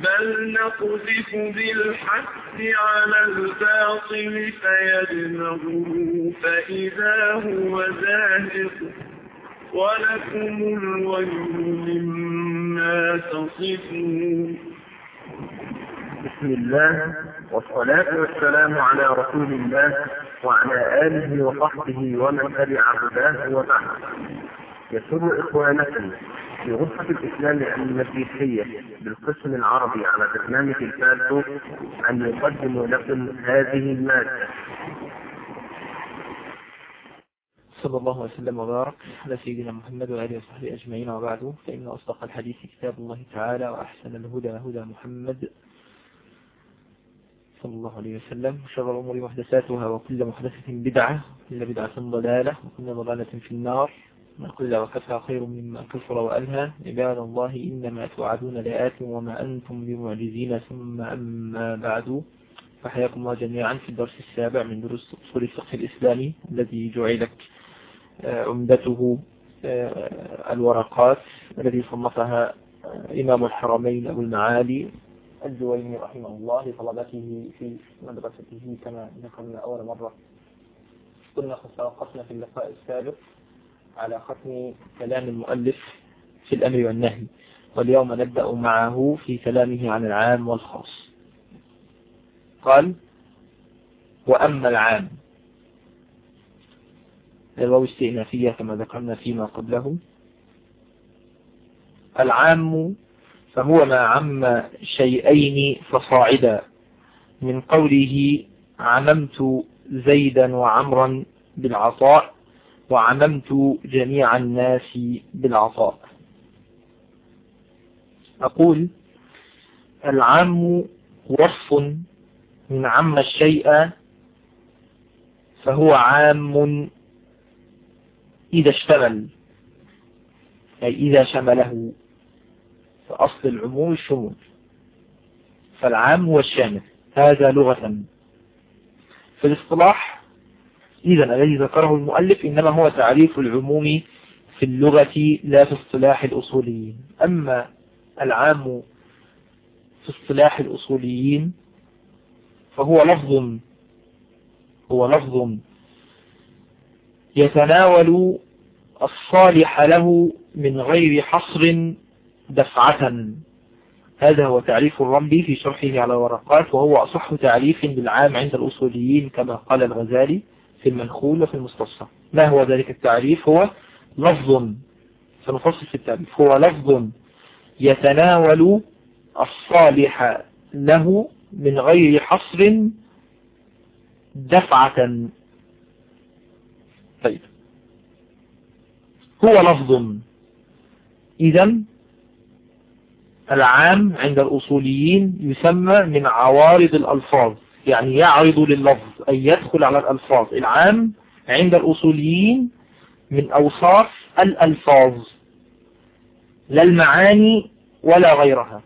بل نقذف بالحق على الباطل فيدمغه فإذا هو زاهق ولكم الويل مما تصفون بسم الله والصلاة والسلام على رسول الله وعلى آله وصحبه ومن تبع هداه وبعد يسر إخوانكم في غرفة الإسلام المسيحية بالقسم العربي على برنامج الفاتو أن يقدموا لكم هذه المادة. صلى الله وسلم وبارك على سيدنا محمد وآله وصحبه أجمعين وبعد. فإن أصدق الحديث كتاب الله تعالى وأحسن الهدى هدى محمد صلى الله عليه وسلم. وشر الأمور محدثاتها وكل محدثة بدعة وكل بدعة ضلالة وكل ضلالة في النار. ما كل وكفى خير مما كفر وألهى. عباد الله إنما توعدون لآت وما أنتم بمعجزين ثم أما بعد. فحياكم الله جميعا في الدرس السابع من دروس أصول الفقه الإسلامي الذي جعلت عمدته الورقات الذي صنفها إمام الحرمين أبو المعالي الجويني رحمه الله لطلبته في مدرسته كما ذكرنا أول مرة. كنا قد توقفنا في اللقاء السابق. على ختم كلام المؤلف في الأمر والنهي. واليوم نبدأ معه في كلامه عن العام والخاص. قال وأما العام. الواو استئنافية كما ذكرنا فيما قبله. العام فهو ما عم شيئين فصاعدا. من قوله عممت زيدا وعمرا بالعطاء. وعممت جميع الناس بالعطاء أقول العام وصف من عم الشيء فهو عام إذا اشتمل أي إذا شمله. فأصل العموم الشمول. فالعام هو الشامل. هذا لغة. في الاصطلاح إذا الذي ذكره المؤلف إنما هو تعريف العموم في اللغة لا في اصطلاح الأصوليين. أما العام في اصطلاح الأصوليين فهو لفظ هو لفظ يتناول الصالح له من غير حصر دفعة. هذا هو تعريف الرملي في شرحه على ورقات وهو أصح تعريف للعام عند الأصوليين كما قال الغزالي. في المنخول وفي المستصفى. ما هو ذلك التعريف؟ هو لفظ. سنفصل في التعريف. هو لفظ يتناول الصالح له من غير حصر دفعة. طيب. هو لفظ. إذا العام عند الأصوليين يسمى من عوارض الألفاظ. يعني يعرض لللفظ أي يدخل على الألفاظ العام عند الأصوليين من أوصاف الألفاظ لا المعاني ولا غيرها.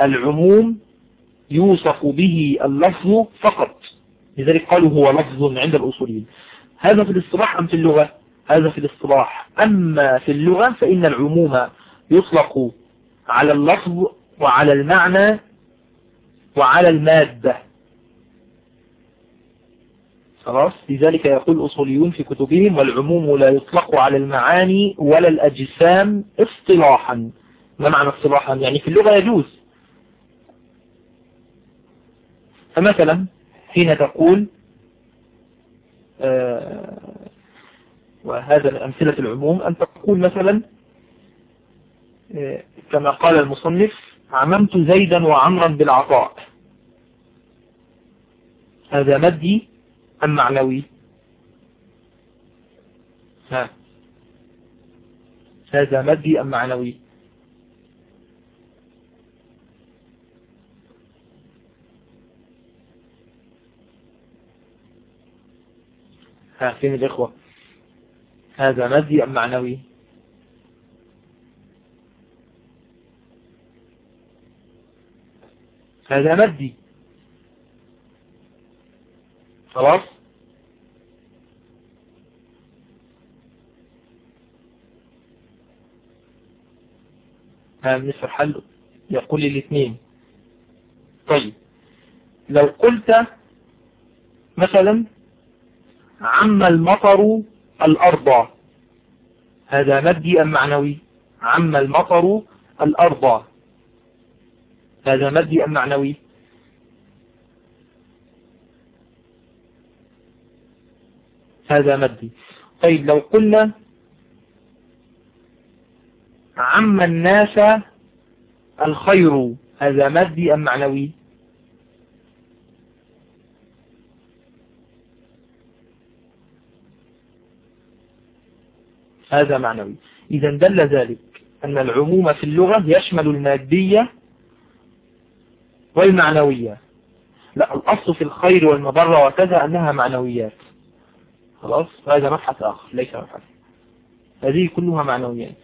العموم يوصف به اللفظ فقط لذلك قالوا هو لفظ عند الأصوليين. هذا في الاصطلاح أم في اللغة؟ هذا في الاصطلاح. أما في اللغة فإن العموم يطلق على اللفظ وعلى المعنى وعلى المادة. خلاص؟ لذلك يقول الأصوليون في كتبهم والعموم لا يطلق على المعاني ولا الأجسام اصطلاحا. ما معنى اصطلاحا؟ يعني في اللغة يجوز. فمثلا حين تقول آه وهذا أمثلة العموم أن تقول مثلا آه كما قال المصنف عممت زيدا وعمرا بالعطاء. هذا مدي أم معنوي؟ ها. هذا مدي أم معنوي؟ ها فين الإخوة؟ هذا مادي أم معنوي؟ هذا مادي خلاص؟ نصف الحل يقول الاثنين. طيب لو قلت مثلا عم المطر الأرض هذا مادي أم معنوي؟ عم المطر الأرض. هذا مادي أم معنوي. هذا مادي طيب لو قلنا عم الناس الخير هذا مادي أم معنوي. هذا معنوي. إذا دل ذلك أن العموم في اللغة يشمل المادية والمعنوية. لا الأصل في الخير والمضرة وكذا أنها معنويات. خلاص؟ هذا مبحث آخر ليس مبحث. هذه كلها معنويات.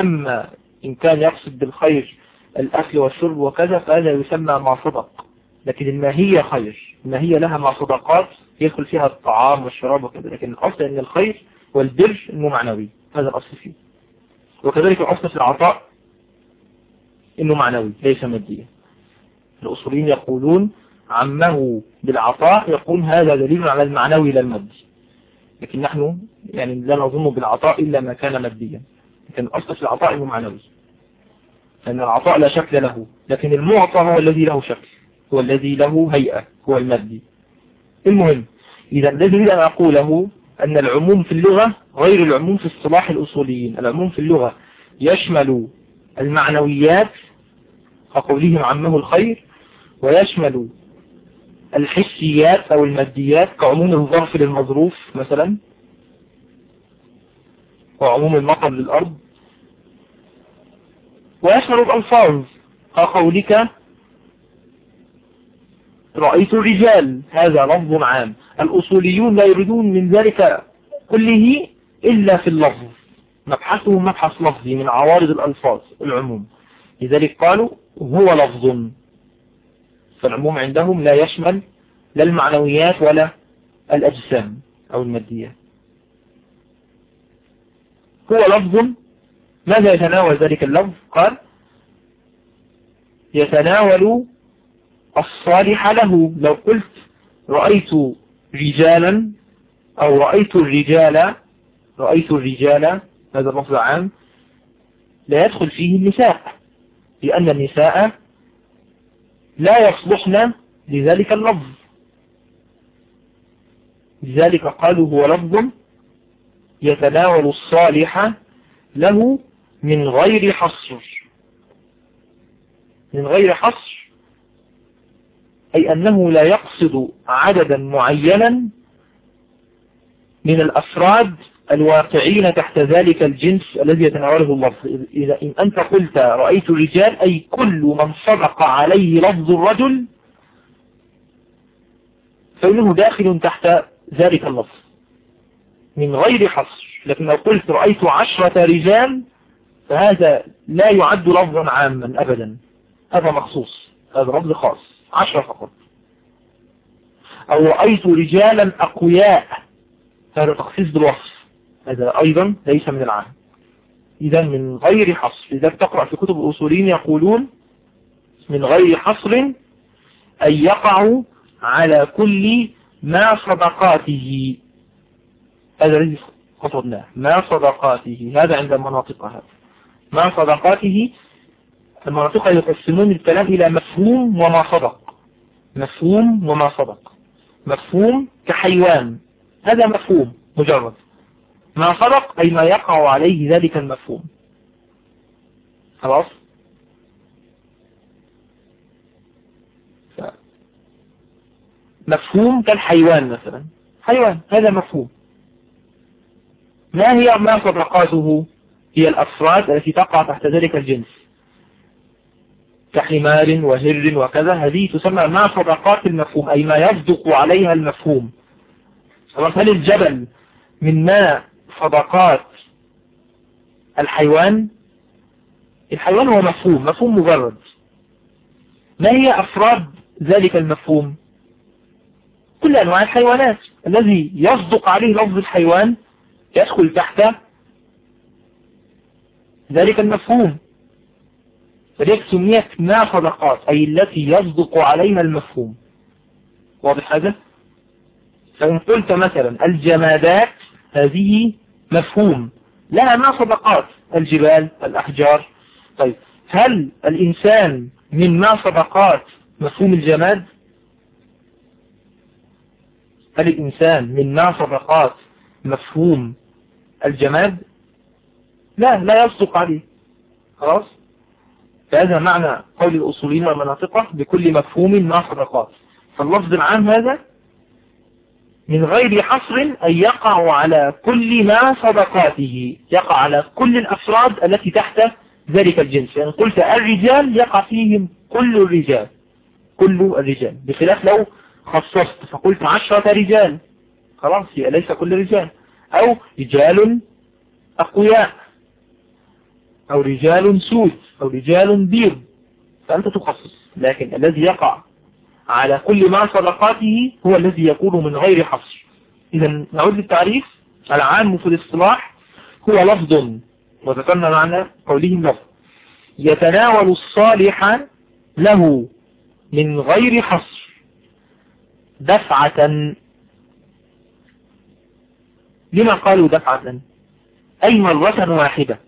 أما إن كان يقصد بالخير الأكل والشرب وكذا فهذا يسمى ما صدق. لكن الماهية خير؟ الماهية لها ما صدقات؟ يدخل فيها الطعام والشراب وكذا. لكن الأصل أن الخير والبر أنه معنوي. هذا الأصل فيه. وكذلك الأصل في العطاء أنه معنوي ليس ماديا. الأصوليين يقولون عمه بالعطاء يقول هذا دليل على المعنوي لا المادي. لكن نحن يعني لا نظن بالعطاء إلا ما كان ماديا. لكن الأصل في العطاء أنه معنوي. لأن العطاء لا شكل له. لكن المعطى هو الذي له شكل هو الذي له هيئة هو المادي. المهم إذا الذي أن أقوله أن العموم في اللغة غير العموم في الصلاح الأصوليين. العموم في اللغة يشمل المعنويات كقولهم عمه الخير ويشمل الحسيات أو الماديات كعموم الظرف للمظروف مثلا وعموم المطر للأرض. ويشمل الألفاظ كقولك رأيت الرجال هذا لفظ عام. الأصوليون لا يريدون من ذلك كله إلا في اللفظ. مبحثهم مبحث لفظي من عوارض الألفاظ العموم. لذلك قالوا هو لفظ. فالعموم عندهم لا يشمل لا المعنويات ولا الأجسام أو الماديات. هو لفظ ماذا يتناول ذلك اللفظ؟ قال يتناول الصالح له. لو قلت رأيت رجالا أو رأيت الرجال رأيت الرجال هذا اللفظ عام لا يدخل فيه النساء لأن النساء لا يصلحن لذلك اللفظ. لذلك قالوا هو لفظ يتناول الصالح له من غير حصر. من غير حصر. أي أنه لا يقصد عددا معينا من الأفراد الواقعين تحت ذلك الجنس الذي يتناوله اللفظ. إذا إن أنت قلت رأيت رجال أي كل من صدق عليه لفظ الرجل فإنه داخل تحت ذلك اللفظ. من غير حصر. لكن لو قلت رأيت عشرة رجال فهذا لا يعد لفظا عاما أبدا. هذا مخصوص. هذا لفظ خاص. عشرة فقط. أو رأيت رجالا أقوياء. هذا تخصيص بالوصف. هذا أيضا ليس من العام إذا من غير حصر إذا تقرأ في كتب الأصولين يقولون من غير حصر أن يقع على كل ما صدقاته. هذا الذي قصدناه. ما صدقاته. هذا عند مناطقها ما صدقاته. المناطق يقسمون الكلام إلى مفهوم وما صدق. مفهوم وما صدق. مفهوم كحيوان. هذا مفهوم مجرد. ما صدق أي ما يقع عليه ذلك المفهوم. خلاص؟ مفهوم كالحيوان مثلا. حيوان هذا مفهوم. ما هي ما صدقاته؟ هي الأفراد التي تقع تحت ذلك الجنس. كحمار وهر وكذا هذه تسمى ما صدقات المفهوم أي ما يصدق عليها المفهوم. هل الجبل من ما صدقات الحيوان الحيوان هو مفهوم مفهوم مجرد. ما هي أفراد ذلك المفهوم؟ كل أنواع الحيوانات. الذي يصدق عليه لفظ الحيوان يدخل تحت ذلك المفهوم. فلذلك سميت ما صدقات أي التي يصدق عليها المفهوم. واضح هذا؟ فإن قلت مثلا الجمادات هذه مفهوم. لها ما صدقات الجبال الأحجار. طيب هل الإنسان من ما صدقات مفهوم الجماد؟ هل الإنسان من ما صدقات مفهوم الجماد؟ لا لا يصدق عليه. خلاص؟ فهذا معنى قول الأصولين والمناطقة بكل مفهوم ما صدقات فاللفظ العام هذا من غير حصر أن يقع على كل ما صدقاته. يقع على كل الأفراد التي تحت ذلك الجنس. يعني قلت الرجال يقع فيهم كل الرجال. كل الرجال. بخلاف لو خصصت فقلت عشرة رجال. خلاص ليس كل رجال. أو رجال أقوياء. أو رجال سود. أو رجال بيض. فأنت تخصص. لكن الذي يقع على كل ما صدقاته هو الذي يكون من غير حصر إذا نعود للتعريف. العام في الاصطلاح هو لفظ وذكرنا معنى قولهم لفظ. يتناول الصالح له من غير حصر دفعة. لما قالوا دفعة؟ أي مرة واحدة.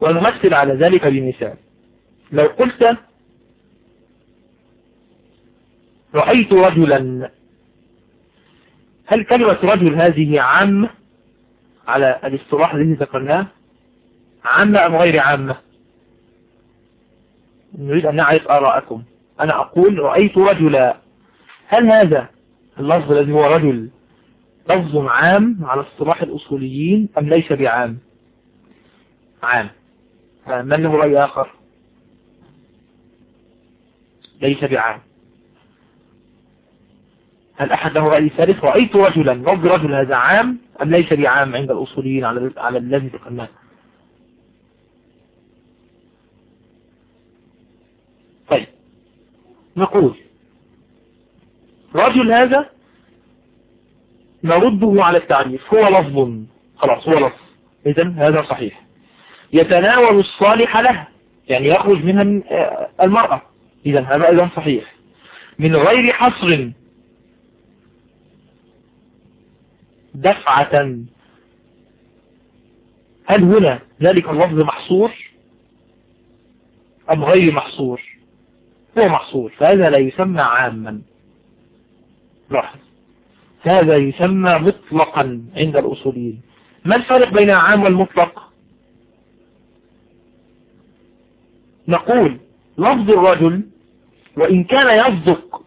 ونمثل على ذلك بمثال. لو قلت رأيت رجلا. هل كلمة رجل هذه عامة على الاصطلاح الذي ذكرناه؟ عامة أم غير عامة؟ نريد أن نعرف آراءكم. أنا أقول رأيت رجلا. هل هذا اللفظ الذي هو رجل لفظ عام على اصطلاح الأصوليين أم ليس بعام؟ عام. من له رأي آخر؟ ليس بعام. هل أحد له رأي ثالث؟ رأيت رجلا. لفظ رجل هذا عام أم ليس بعام عند الأصوليين على على الذي ذكرناه طيب. نقول. رجل هذا نرده على التعريف. هو لفظ. خلاص هو لفظ. إذن هذا صحيح. يتناول الصالح له. يعني يخرج منها المرأة. إذا هذا أيضا صحيح. من غير حصر دفعة. هل هنا ذلك اللفظ محصور أم غير محصور؟ هو محصور فهذا لا يسمى عاما. لاحظ هذا يسمى مطلقا عند الأصوليين. ما الفرق بين العام والمطلق؟ نقول لفظ الرجل وإن كان يصدق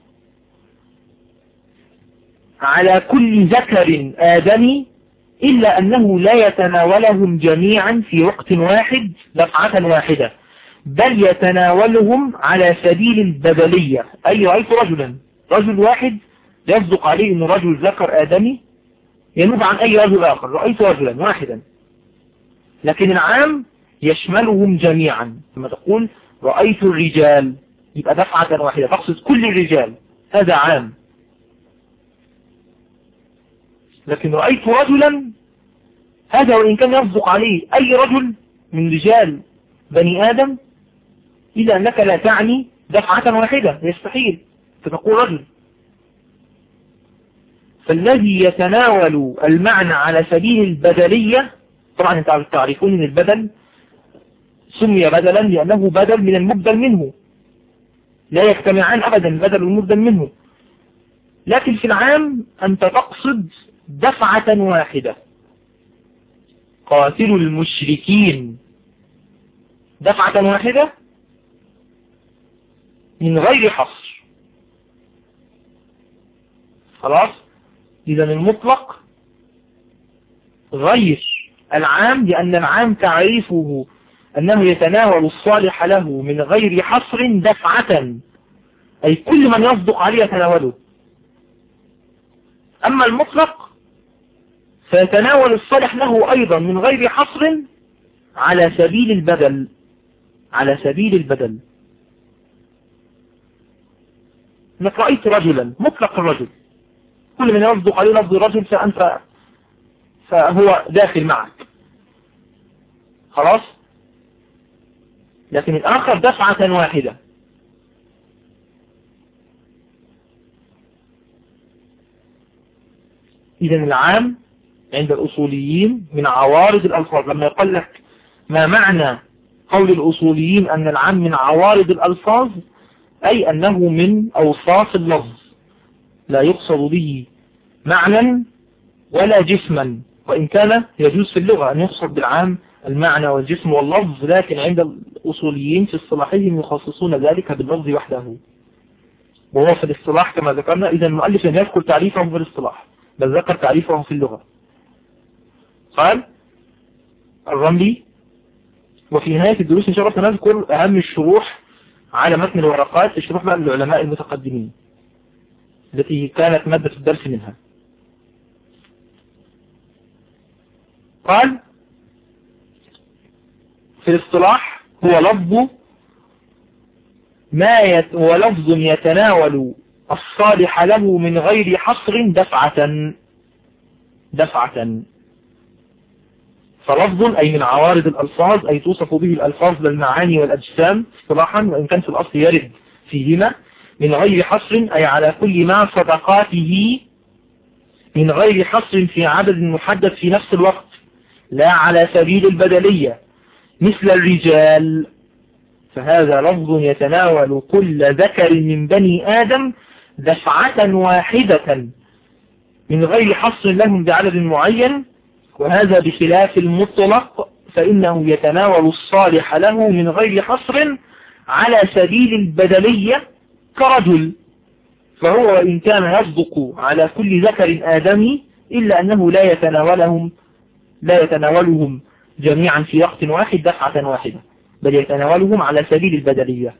على كل ذكر آدمي إلا أنه لا يتناولهم جميعا في وقت واحد دفعة واحدة بل يتناولهم على سبيل البدلية. أي رأيت رجلا رجل واحد يصدق عليه أن رجل ذكر آدمي ينوب عن أي رجل آخر. رأيت رجلا واحدا. لكن العام يشملهم جميعا. ثم تقول رأيت الرجال يبقى دفعة واحدة. تقصد كل الرجال. هذا عام. لكن رأيت رجلا هذا وإن كان يصدق عليه أي رجل من رجال بني آدم إذا أنك لا تعني دفعة واحدة يستحيل. فتقول رجل. فالذي يتناول المعنى على سبيل البدلية طبعا أنت تعرفون ان البدل سمي بدلا لأنه بدل من المبدل منه. لا يجتمعان أبدا البدل والمبدل منه. لكن في العام أنت تقصد دفعة واحدة. قاتل المشركين. دفعة واحدة؟ من غير حصر. خلاص؟ إذا المطلق غير العام لأن العام تعريفه أنه يتناول الصالح له من غير حصر دفعة. أي كل من يصدق عليه يتناوله. أما المطلق فيتناول الصالح له أيضا من غير حصر على سبيل البدل على سبيل البدل. إنك رأيت رجلا مطلق الرجل. كل من يصدق عليه لفظ الرجل فأنت فهو داخل معك. خلاص؟ لكن الآخر دفعة واحدة. إذا العام عند الأصوليين من عوارض الألفاظ. لما يقول لك ما معنى قول الأصوليين أن العام من عوارض الألفاظ؟ أي أنه من أوصاف اللفظ. لا يقصد به معنى ولا جسما. وإن كان يجوز في اللغة أن يقصد بالعام المعنى والجسم واللفظ لكن عند الأصوليين في اصطلاحهم يخصصون ذلك باللفظ وحده. وهو في الاصطلاح كما ذكرنا إذا المؤلف لم يذكر تعريفه في الاصطلاح بل ذكر تعريفه في اللغة. قال الرملي وفي نهاية الدروس إن شاء الله سنذكر أهم الشروح على متن الورقات الشروح بقى للعلماء المتقدمين التي كانت مادة الدرس منها. قال في الاصطلاح هو لفظ ما يت... هو لفظ يتناول الصالح له من غير حصر دفعة. دفعة. فلفظ أي من عوارض الألفاظ أي توصف به الألفاظ للمعاني والأجسام اصطلاحا وإن كان في الأصل يرد فيهما من غير حصر أي على كل ما صدقاته من غير حصر في عدد محدد في نفس الوقت لا على سبيل البدلية مثل الرجال. فهذا لفظ يتناول كل ذكر من بني آدم دفعة واحدة من غير حصر لهم بعدد معين وهذا بخلاف المطلق فإنه يتناول الصالح له من غير حصر على سبيل البدلية كرجل. فهو وإن كان يصدق على كل ذكر آدمي إلا أنه لا يتناولهم لا يتناولهم جميعا في وقت واحد دفعة واحدة بل يتناولهم على سبيل البدلية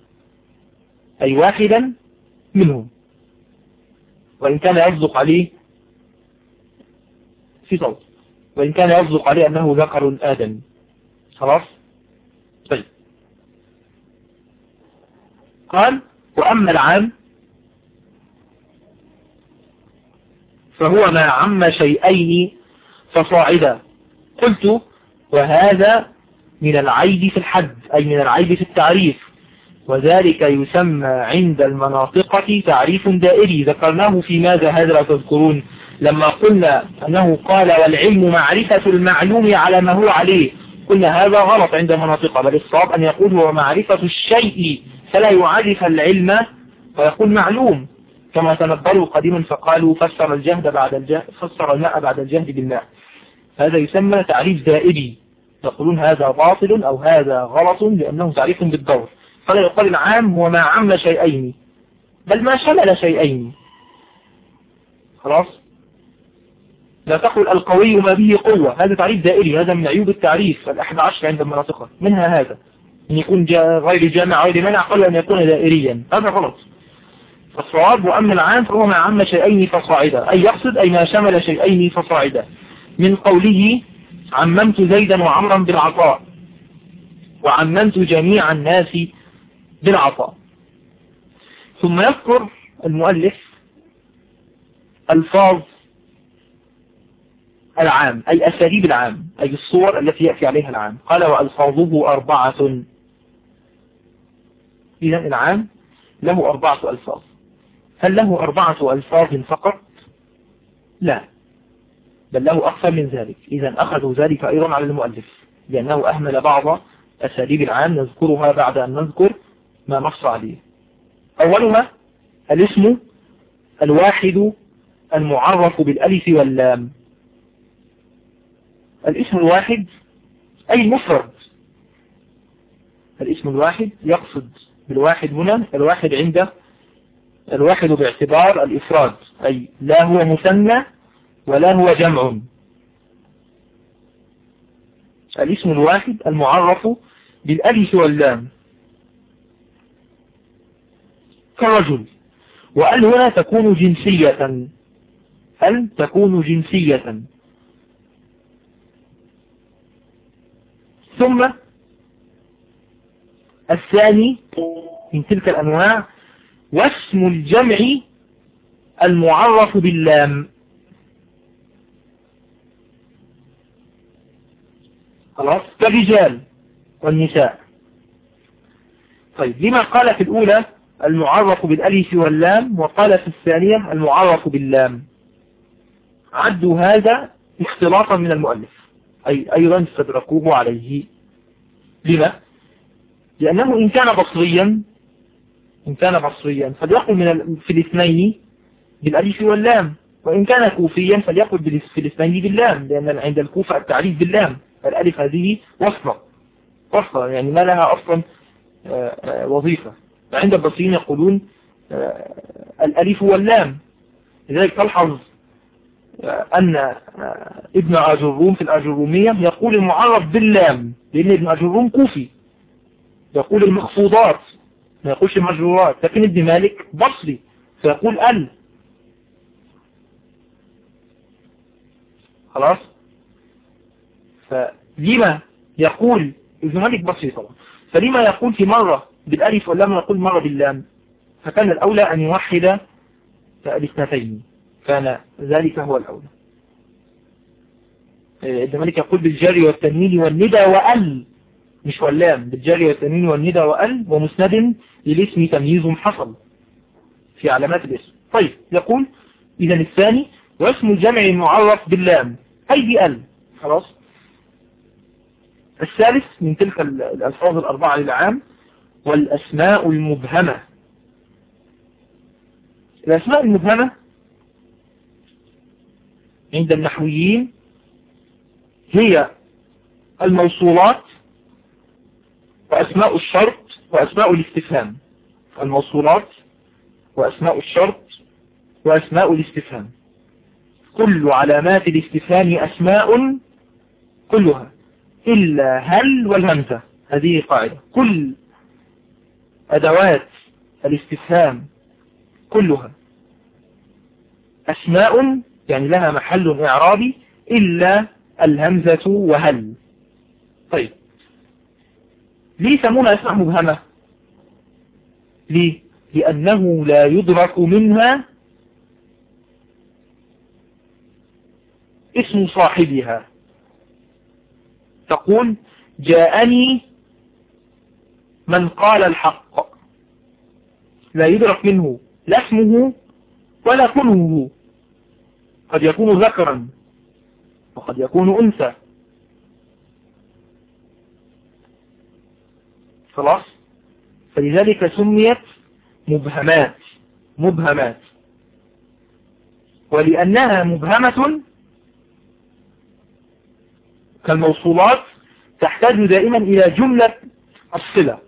أي واحدا منهم. وإن كان يصدق عليه في صوت. وإن كان يصدق عليه أنه ذكر آدم. خلاص؟ طيب. قال وأما العام فهو ما عم شيئين فصاعدا. قلت وهذا من العيب في الحد أي من العيب في التعريف. وذلك يسمى عند المناطقة تعريف دائري. ذكرناه في ماذا هذا تذكرون. لما قلنا أنه قال والعلم معرفة المعلوم على ما هو عليه قلنا هذا غلط عند المناطقة بل الصواب أن يقول هو معرفة الشيء فلا يعرف العلم ويقول معلوم. كما تنبروا قديما فقالوا فسر الجهد بعد الجهد فسر الماء بعد الجهد بالماء. هذا يسمى تعريف دائري. يقولون هذا باطل أو هذا غلط لأنه تعريف بالدور فلا يقال العام هو ما عم شيئين بل ما شمل شيئين. خلاص؟ لا تقل القوي ما به قوة. هذا تعريف دائري هذا من عيوب التعريف الأحد عشر عند المناطق منها هذا أن يكون جا غير جامع غير منع قل أن يكون دائريا. هذا غلط. فالصواب وأما العام فهو ما عم شيئين فصاعدا. أي يقصد أي ما شمل شيئين فصاعدا. من قوله عممت زيدا وعمرا بالعطاء. وعممت جميع الناس بالعطاء. ثم يذكر المؤلف ألفاظ العام أي أساليب العام أي الصور التي يأتي عليها العام. قال وألفاظه أربعة. إذا العام له أربعة ألفاظ. هل له أربعة ألفاظ فقط؟ لا. بل له أكثر من ذلك. إذا أخذوا ذلك أيضا على المؤلف لأنه أهمل بعض أساليب العام نذكرها بعد أن نذكر ما نص عليه. أولها الاسم الواحد المعرف بالألف واللام. الاسم الواحد أي المفرد الاسم الواحد يقصد بالواحد هنا الواحد عند الواحد باعتبار الإفراد أي لا هو مثنى ولا هو جمع. الاسم الواحد المعرف بالألف واللام. كرجل. وأل هنا تكون جنسية. أل تكون جنسية. ثم الثاني من تلك الأنواع واسم الجمع المعرف باللام. خلاص؟ كالرجال والنساء. طيب لما قال في الأولى المعرف بالألف واللام وقال في الثانية المعرف باللام. عدوا هذا اختلاطا من المؤلف. أي أيضا استدركوه عليه. لما؟ لأنه إن كان بصريا إن كان بصريا فليقل من في الاثنين بالألف واللام. وإن كان كوفيا فليقل في الاثنين باللام لأن عند الكوفة التعريف باللام. الألف هذه وصلة. وصلة يعني ما لها أصلا آه، آه، وظيفة. عند البصريين يقولون آه، الألف واللام. لذلك تلحظ أن ابن أجروم في الأجرومية يقول المعرف باللام لأن ابن أجروم كوفي. يقول المخفوضات ما يقولش المجرورات. لكن ابن مالك بصري فيقول ال. خلاص؟ فلما يقول ابن مالك بصري طبعا. فلما يقول في مرة بالألف واللام يقول مرة باللام. فكان الأولى أن يوحد الاثنتين كان ذلك هو الأولى ابن مالك يقول بالجري والتنوين والندى وأل مش واللام بالجري والتنوين والندى وأل ومسند للاسم تمييز حصل في علامات الاسم. طيب يقول إذا الثاني واسم الجمع المعرف باللام. أي بأل خلاص. الثالث من تلك الألفاظ الأربعة للعام والأسماء المبهمة. الأسماء المبهمة عند النحويين هي الموصولات وأسماء الشرط وأسماء الاستفهام. الموصولات وأسماء الشرط وأسماء الاستفهام. كل علامات الاستفهام أسماء كلها إلا هل والهمزة. هذه قاعدة. كل أدوات الاستفهام كلها أسماء يعني لها محل إعرابي إلا الهمزة وهل. طيب. ليه سمونا اسماء مبهمة. ليه؟ لأنه لا يدرك منها اسم صاحبها. تقول جاءني من قال الحق. لا يدرك منه لا اسمه ولا كنه. قد يكون ذكرا وقد يكون أنثى. خلاص؟ فلذلك سميت مبهمات مبهمات. ولأنها مبهمة كالموصولات تحتاج دائما إلى جملة الصلة.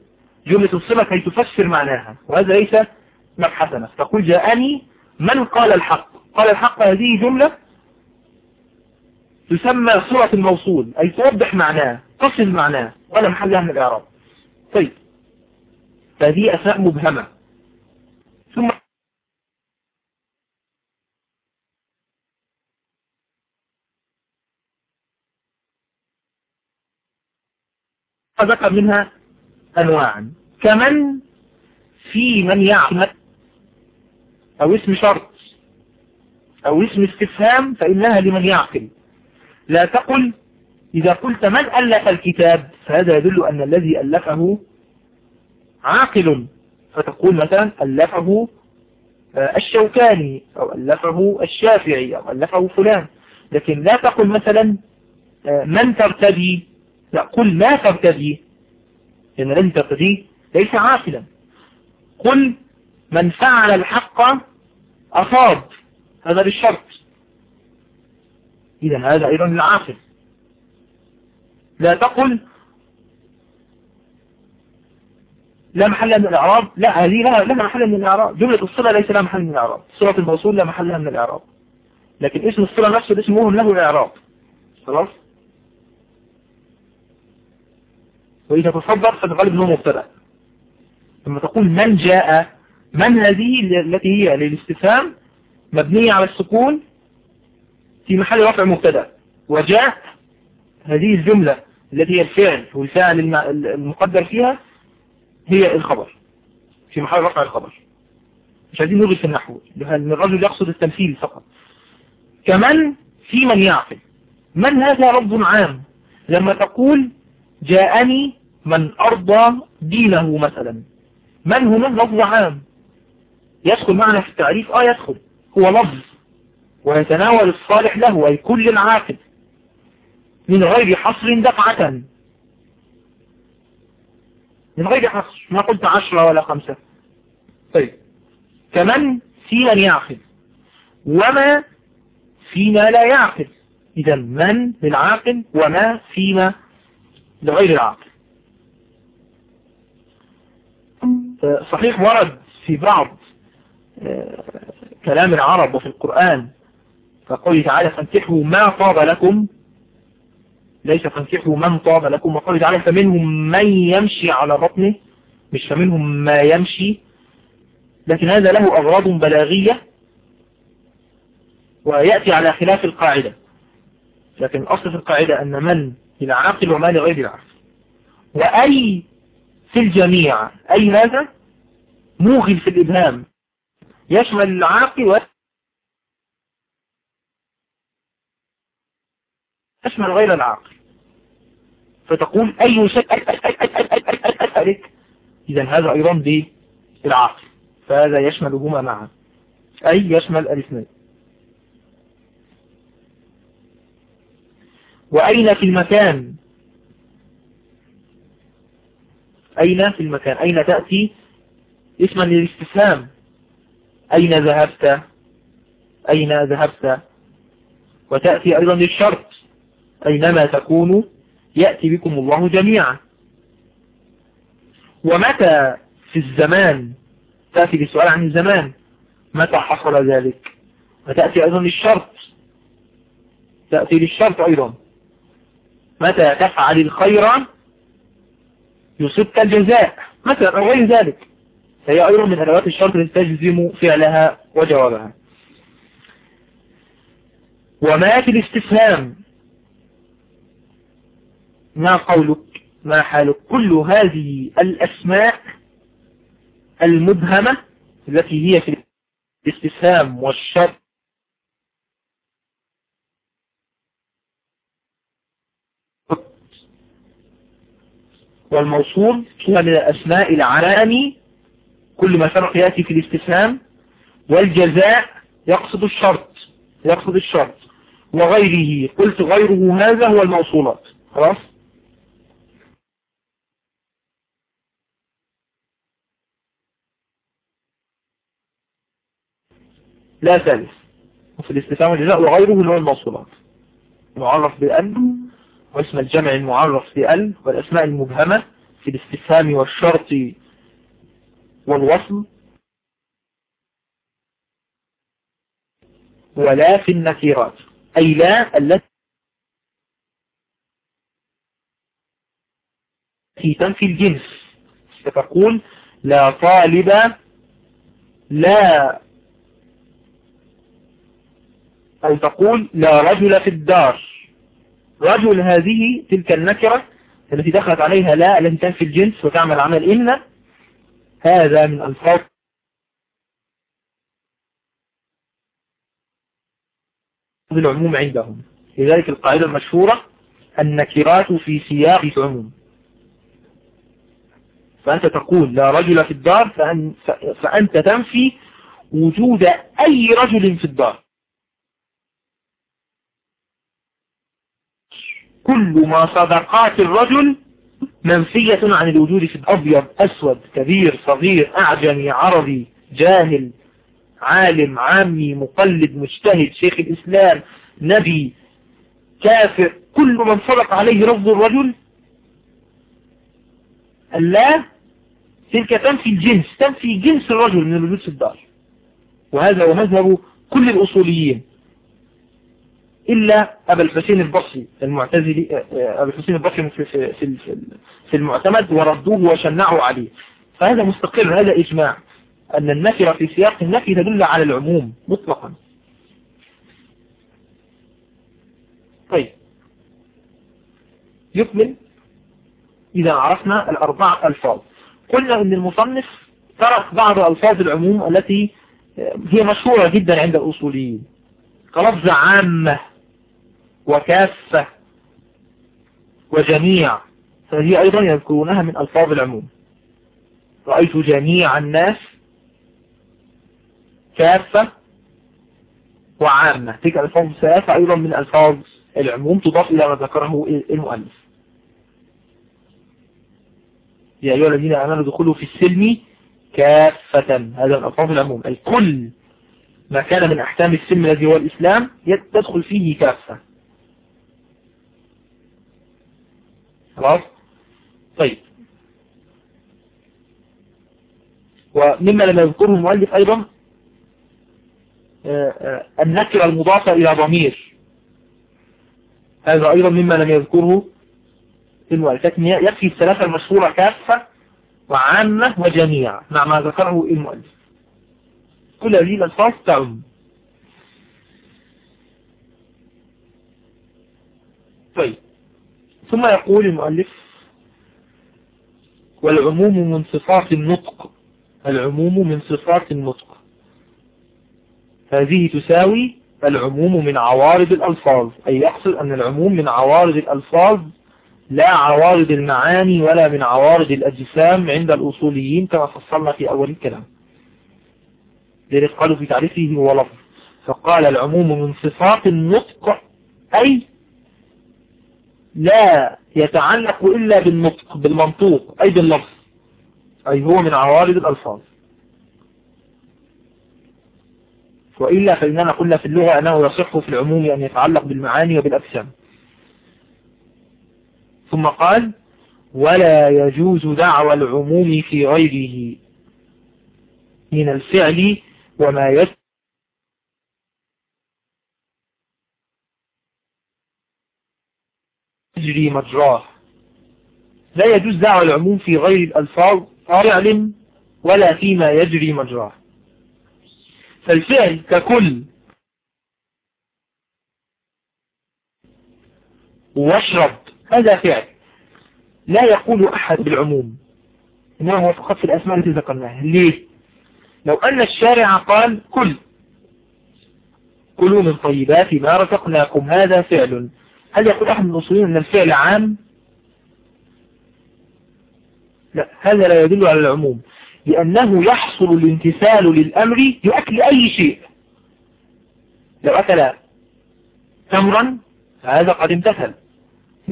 جملة الصلة كي تفسر معناها وهذا ليس مبحثنا تقول جاءني من قال الحق. قال الحق هذه جملة تسمى صلة الموصول أي توضح معناه تصل معناه ولا محلها من الإعراب طيب. فهذه أسماء مبهمة. ثم ذكر منها أنواعا. كمن في من يعمل أو اسم شرط. أو اسم استفهام فإنها لمن يعقل. لا تقل إذا قلت من ألف الكتاب فهذا يدل أن الذي ألفه عاقل. فتقول مثلا ألفه آه، الشوكاني أو ألفه الشافعي أو ألفه فلان. لكن لا تقل مثلا آه، من ترتدي. لا قل ما ترتدي. لأن الذي ترتدي ليس عاقلا. قل من فعل الحق أصاب. هذا بالشرط. إذا هذا أيضا العاقل لا تقل. لا محل من الإعراب. لا هذه لا, لا محل من الإعراب. جملة الصلة ليس لها محل من الإعراب. صلة الموصول لا محل من الإعراب. لكن اسم الصلة نفسه الاسم مهم له إعراب. خلاص؟ وإذا تصدر فالغالب هو مبتدأ. لما تقول من جاء من هذه التي هي للاستفهام مبنية على السكون في محل رفع مبتدأ. وجاء هذه الجملة التي هي الفعل والفعل المقدر فيها هي الخبر. في محل رفع الخبر. مش عايزين نلغي في النحو. الرجل يقصد التمثيل فقط. كمن في من يعقل. من هذا رب عام؟ لما تقول جاءني من أرضى دينه مثلا. من هنا لفظ عام؟ يدخل معنا في التعريف؟ آه يدخل. هو لفظ ويتناول الصالح له أي كل العاقل من غير حصر دفعة. من غير حصر ما قلت عشرة ولا خمسة. طيب. كمن في من يعقل؟ وما فيما لا يعقل؟ إذا من للعاقل وما فيما لغير العاقل. صحيح ورد في بعض آه، كلام العرب وفي القرآن فقوله تعالى فانكحوا ما طاب لكم. ليس فانكحوا من طاب لكم. وقوله تعالى فمنهم من يمشي على بطنه. مش فمنهم ما يمشي. لكن هذا له أغراض بلاغية ويأتي على خلاف القاعدة. لكن الأصل في القاعدة أن من للعاقل وما لغير العاقل. وأي في الجميع أي هذا؟ موغل في الإبهام. يشمل العاقل ويشمل غير العاقل فتقول أي شيء إذا هذا أيضا بالعاقل فهذا يشملهما معا أي يشمل الاثنين وأين في المكان أين في المكان أين تأتي اسما للاستفهام أين ذهبت؟ أين ذهبت؟ وتأتي أيضا للشرط أينما تكونوا يأتي بكم الله جميعا. ومتى في الزمان؟ تأتي بالسؤال عن الزمان. متى حصل ذلك؟ وتأتي أيضا للشرط تأتي للشرط أيضا. متى تفعل الخير؟ يصبك الجزاء. مثلا أو غير ذلك؟ فهي أيضا من أدوات الشرط تجزم فعلها وجوابها. وما في الاستفهام؟ ما قولك؟ ما حالك؟ كل هذه الأسماء المبهمة التي هي في الاستفهام والشرط والموصول هي من الأسماء العلامي كل ما سبق يأتي في الاستفهام والجزاء يقصد الشرط يقصد الشرط. وغيره قلت غيره هذا هو الموصولات. خلاص؟ لا ثالث. وفي الاستفهام والجزاء وغيره اللي هو الموصولات. معرف بأن واسم الجمع المعرف بأل والأسماء المبهمة في الاستفهام والشرط والوصل ولا في النكيرات أي لا التي تنفي الجنس. فتقول لا طالب لا أو تقول لا رجل في الدار. رجل هذه تلك النكرة التي دخلت عليها لا التي تنفي الجنس وتعمل عمل إن هذا من ألفاظ العموم عندهم. لذلك القاعدة المشهورة النكرات في سياق العموم. فأنت تقول لا رجل في الدار فأن فأنت تنفي وجود أي رجل في الدار. كل ما صدقات الرجل منفية عن الوجود في الأبيض أسود كبير صغير أعجمي عربي جاهل عالم عامي مقلد مجتهد شيخ الإسلام نبي كافر كل من صدق عليه رفض الرجل. الله تلك تنفي الجنس تنفي جنس الرجل من الوجود في الدار وهذا هو مذهب كل الأصوليين. إلا أبا الحسين البصري المعتزلي أبا الحسين البصري في, في, في, في المعتمد وردوه وشنعوا عليه. فهذا مستقر هذا إجماع. أن النكرة في سياق النفي تدل على العموم مطلقا. طيب. يكمل. إذا عرفنا الأربعة ألفاظ. قلنا أن المصنف ترك بعض ألفاظ العموم التي هي مشهورة جدا عند الأصوليين. كلفظ عامة. وكافة وجميع فهي أيضا يذكرونها من ألفاظ العموم. رأيت جميع الناس كافة وعامة. تلك الألفاظ الثلاثة أيضا من ألفاظ العموم. تضاف إلى ما ذكره المؤلف. يا أيها الذين آمنوا دخلوا في السلم كافة. هذا من ألفاظ العموم. أي كل ما كان من أحكام السلم الذي هو الإسلام تدخل فيه كافة. خلاص؟ طيب. ومما لم يذكره المؤلف أيضا آه، آه، النكرة المضافة إلى ضمير. هذا أيضا مما لم يذكره المؤلف. لكن يكفي الثلاثة المشهورة كافة وعامة وجميع مع ما ذكره المؤلف. كل هذه الألفاظ تعم. طيب. ثم يقول المؤلف والعموم من صفات النطق العموم من صفات النطق. هذه تساوي العموم من عوارض الألفاظ أي يحصل أن العموم من عوارض الألفاظ لا عوارض المعاني ولا من عوارض الأجسام عند الأصوليين كما فصلنا في أول الكلام. لذلك قالوا في تعريفه هو لفظ. فقال العموم من صفات النطق أي لا يتعلق إلا بالنطق بالمنطوق أي باللفظ. أي هو من عوارض الألفاظ. وإلا فإننا قلنا في اللغة أنه يصح في العموم أن يتعلق بالمعاني وبالأجسام ثم قال ولا يجوز دعوى العموم في غيره من الفعل وما يجري مجراه لا يجوز دعوى العموم في غير الألفاظ فعل ولا فيما يجري مجراه فالفعل ككل واشرب هذا فعل. لا يقول أحد بالعموم. إنما هو فقط في الأسماء التي ذكرناها. ليه؟ لو أن الشارع قال كل. كلوا من طيبات ما رزقناكم هذا فعل. هل يقول أحد من الأصولين أن الفعل عام؟ لا هذا لا يدل على العموم لأنه يحصل الامتثال للأمر بأكل أي شيء. لو أكل تمرا فهذا قد امتثل.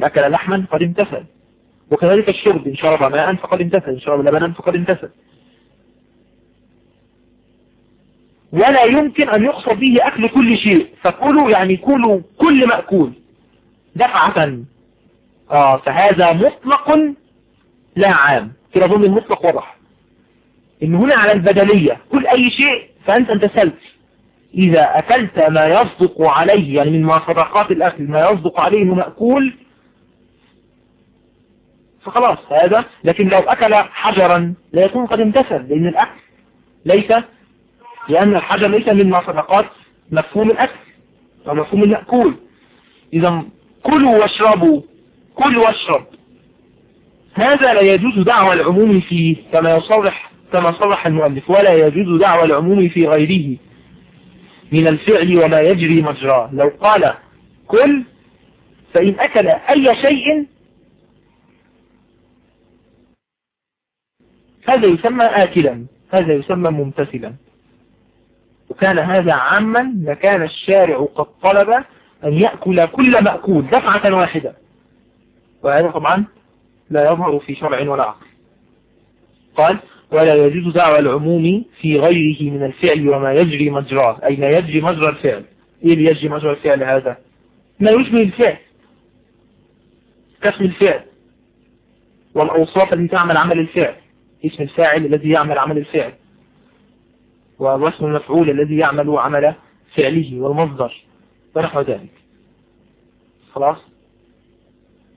أكل لحما قد امتثل. وكذلك الشرب إن شرب ماء فقد امتثل إن شرب لبنا فقد امتثل. ولا يمكن أن يقصد به أكل كل شيء. فكلوا يعني كلوا كل مأكول. دفعة. آه فهذا مطلق لا عام. كده أظن المطلق وضح إن هنا على البدلية كل أي شيء فأنت امتثلت إذا أكلت ما يصدق عليه يعني من صدقات الأكل ما يصدق عليه مأكول فخلاص هذا. لكن لو أكل حجرا لا يكون قد امتثل لأن الأكل ليس لأن الحجر ليس من صدقات مفهوم الأكل أو مفهوم المأكول. إذا كلوا واشربوا. كل واشرب. هذا لا يجوز دعوى العموم فيه كما يصرح كما صرح المؤلف ولا يجوز دعوى العموم في غيره من الفعل وما يجري مجراه. لو قال كل فإن أكل أي شيء هذا يسمى آكلا هذا يسمى ممتثلا. وكان هذا عاما لكان الشارع قد طلب أن يأكل كل مأكول دفعة واحدة. وهذا طبعا لا يظهر في شرع ولا عقل. قال ولا يجوز دعوى العموم في غيره من الفعل وما يجري مجراه. أي ما يجري مجرى الفعل. إيه اللي يجري مجرى الفعل هذا؟ ما يشبه الفعل. كاسم الفعل. والأوصاف التي تعمل عمل الفعل. اسم الفاعل الذي يعمل عمل الفعل. واسم المفعول الذي يعمل عمل فعله والمصدر. ونحو ذلك. خلاص؟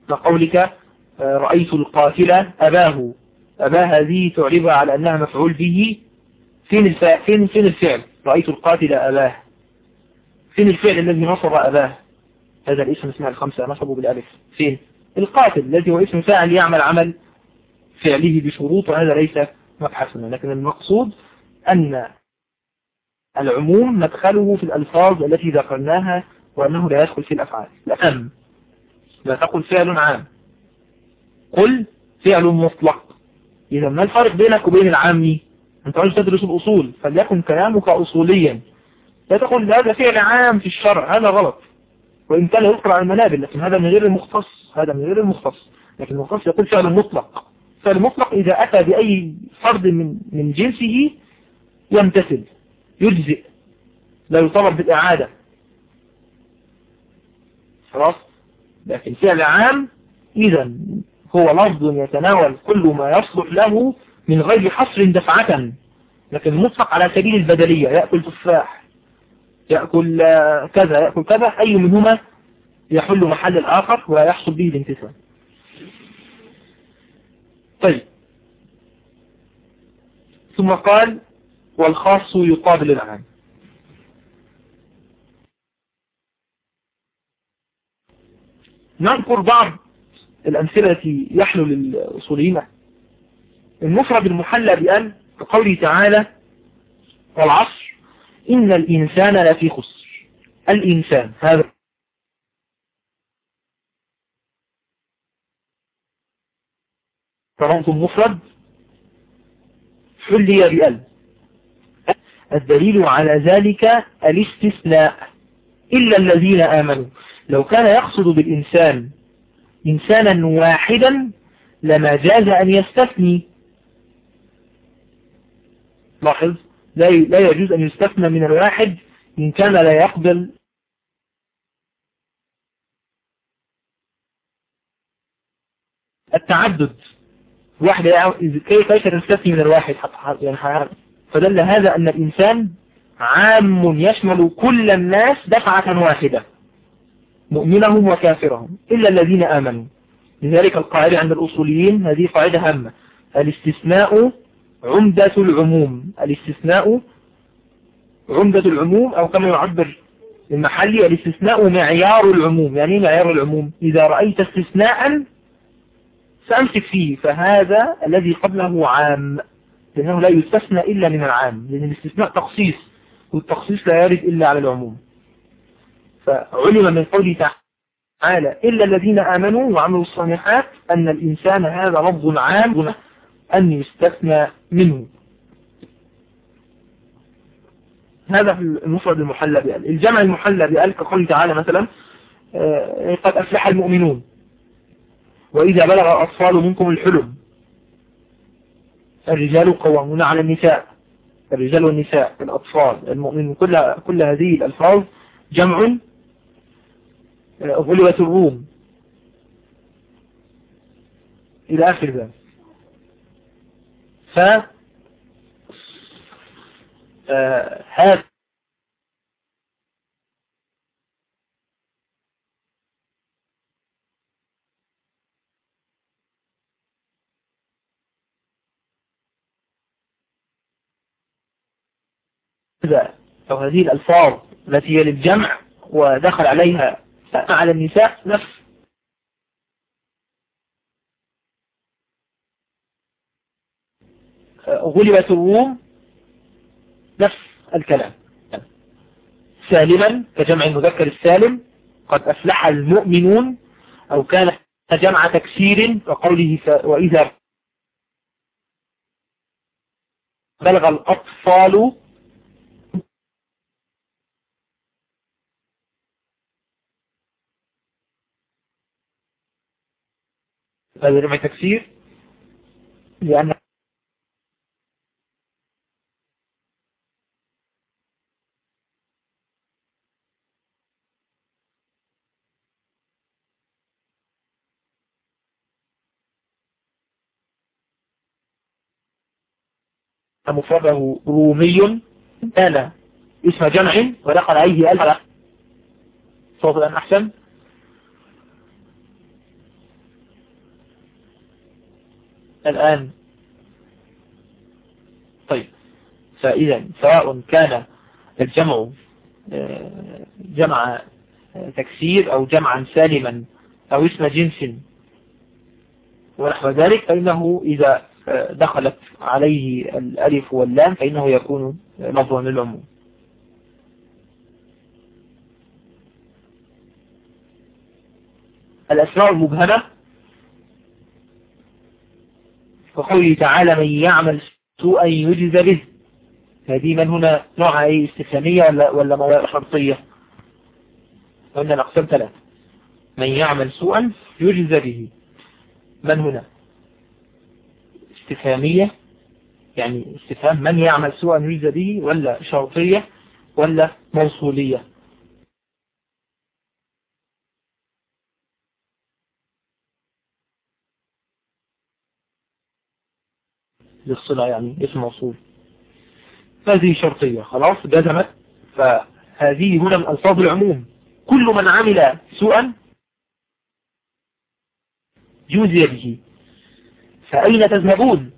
كقولك آه، رأيت القاتل أباه. أباه هذه تعربها على أنها مفعول به. فين الفعل فين فين الفعل؟ رأيت القاتل أباه. فين الفعل الذي نصب أباه؟ هذا الاسم اسمه الخمسة نصبه بالألف. فين؟ القاتل الذي هو اسم فاعل يعمل عمل فعله بشروط وهذا ليس مبحثنا لكن المقصود أن العموم مدخله في الألفاظ التي ذكرناها وأنه لا يدخل في الأفعال. الأهم لا تقل فعل عام. قل فعل مطلق. إذا ما الفرق بينك وبين العامي أنت عايز تدرس الأصول فليكن كلامك أصوليا. لا تقول هذا فعل عام في الشرع هذا غلط. وإن كان يذكر على المنابل لكن هذا من غير المختص هذا من غير المختص. لكن المختص يقول فعل مطلق. فعل مطلق إذا أتى بأي فرد من من جنسه يمتثل. يجزئ لا يطلب بالإعادة. خلاص؟ لكن فعل عام إذا هو لفظ يتناول كل ما يصلح له من غير حصر دفعة. لكن مطلق على سبيل البدلية يأكل تفاح يأكل كذا يأكل كذا أي منهما يحل محل الآخر ويحصل به الانتساب. طيب. ثم قال والخاص يقابل العام نذكر بعض الأمثلة التي يحلو للأصوليين. المفرد المحلى بأن كقوله تعالى والعصر إن الإنسان لفي خسر. الإنسان هذا. فرنتم مفرد حلي بأل الدليل على ذلك الاستثناء. إلا الذين آمنوا. لو كان يقصد بالإنسان إنسانا واحدا لما جاز أن يستثني. لاحظ؟ لا يجوز أن يستثنى من الواحد إن كان لا يقبل. التعدد. واحد كيف كيف تستثني من الواحد؟ حتى يعني فدل هذا أن الإنسان عام يشمل كل الناس دفعة واحدة مؤمنهم وكافرهم إلا الذين آمنوا. لذلك القاعدة عند الأصوليين هذه قاعدة هامة. الاستثناء عمدة العموم. الاستثناء عمدة العموم أو كما يعبر المحلي الاستثناء معيار العموم. يعني معيار العموم؟ إذا رأيت استثناء فأمسك فيه. فهذا الذي قبله عام. لأنه لا يستثنى إلا من العام لأن الاستثناء تخصيص والتخصيص لا يرد إلا على العموم. فعلم من قوله تعالى إلا الذين آمنوا وعملوا الصالحات أن الإنسان هذا لفظ عام أن يستثنى منه. هذا في المفرد المحلى بأل الجمع المحلى بأل كقوله تعالى مثلا آه، قد أفلح المؤمنون. وإذا بلغ الأطفال منكم الحلم. الرجال قوامون على النساء. الرجال والنساء الأطفال المؤمنون كل كل هذه الألفاظ جمع غلبت الروم. إلى آخر ذلك. ف آه، أو هذه الألفاظ التي هي للجمع ودخل عليها على النساء نفس. غلبت الروم نفس الكلام. سالما كجمع المذكر السالم قد أفلح المؤمنون أو كان جمع تكسير وقوله وإذا بلغ الأطفال هذا جمع تكسير لأن مفرده رومي كان اسم جمع ودخل عليه ألف. صوت الآن أحسن؟ الآن. طيب. فإذا سواء كان الجمع آه، جمع آه، تكسير أو جمعا سالما أو اسم جنس ونحو ذلك فإنه إذا آه، دخلت عليه الألف واللام فإنه يكون لفظا للعموم. الأسماء المبهمة وقوله تعالى من يعمل سوءا يجز به. هذه من هنا نوعها إيه؟ استفهامية ولا ولا شرطية؟ قلنا الأقسام ثلاثة. من يعمل سوءا يجز به. من هنا؟ استفهامية؟ يعني استفهام من يعمل سوءا يجز به ولا شرطية ولا موصولية؟ للصلة يعني اسم موصول. هذه شرطية خلاص؟ جزمت. فهذه هنا من ألفاظ العموم. كل من عمل سوءا جوزي به فأين تذهبون؟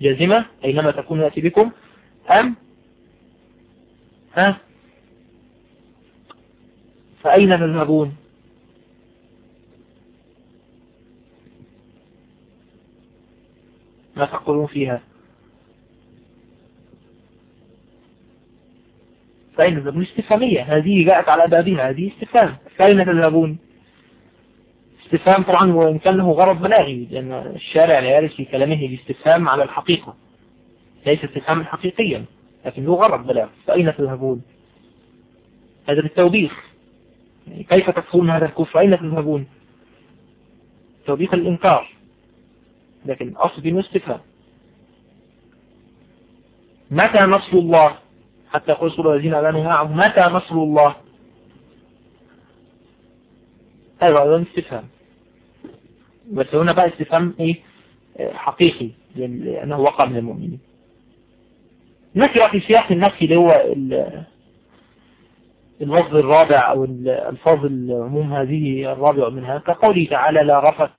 جازمة أينما تكون يأتي بكم؟ أم؟ ها؟ فأين تذهبون؟ ما تقولون فيها. فأين تذهبون استفهامية هذه جاءت على بابها هذه استفهام. فأين تذهبون؟ استفهام طبعا وإن كان له غرض بلاغي لأن الشارع لا يرد في كلامه الاستفهام على الحقيقة. ليس استفهاما حقيقيا لكن له غرض بلاغ فأين تذهبون؟ هذا بالتوبيخ. يعني كيف تكفرون هذا الكفر؟ أين تذهبون؟ توبيخ الإنكار. لكن أصل دين استفهام متى نصر الله؟ حتى يقول صلى الذين آمنوا معه متى نصر الله؟ هذا أيضا استفهام بس هنا بقى استفهام إيه؟ حقيقي لأنه وقع من المؤمنين. نكرة في سياق النفي اللي هو اللفظ الرابع أو الألفاظ العموم هذه الرابع منها كقوله تعالى لا رفث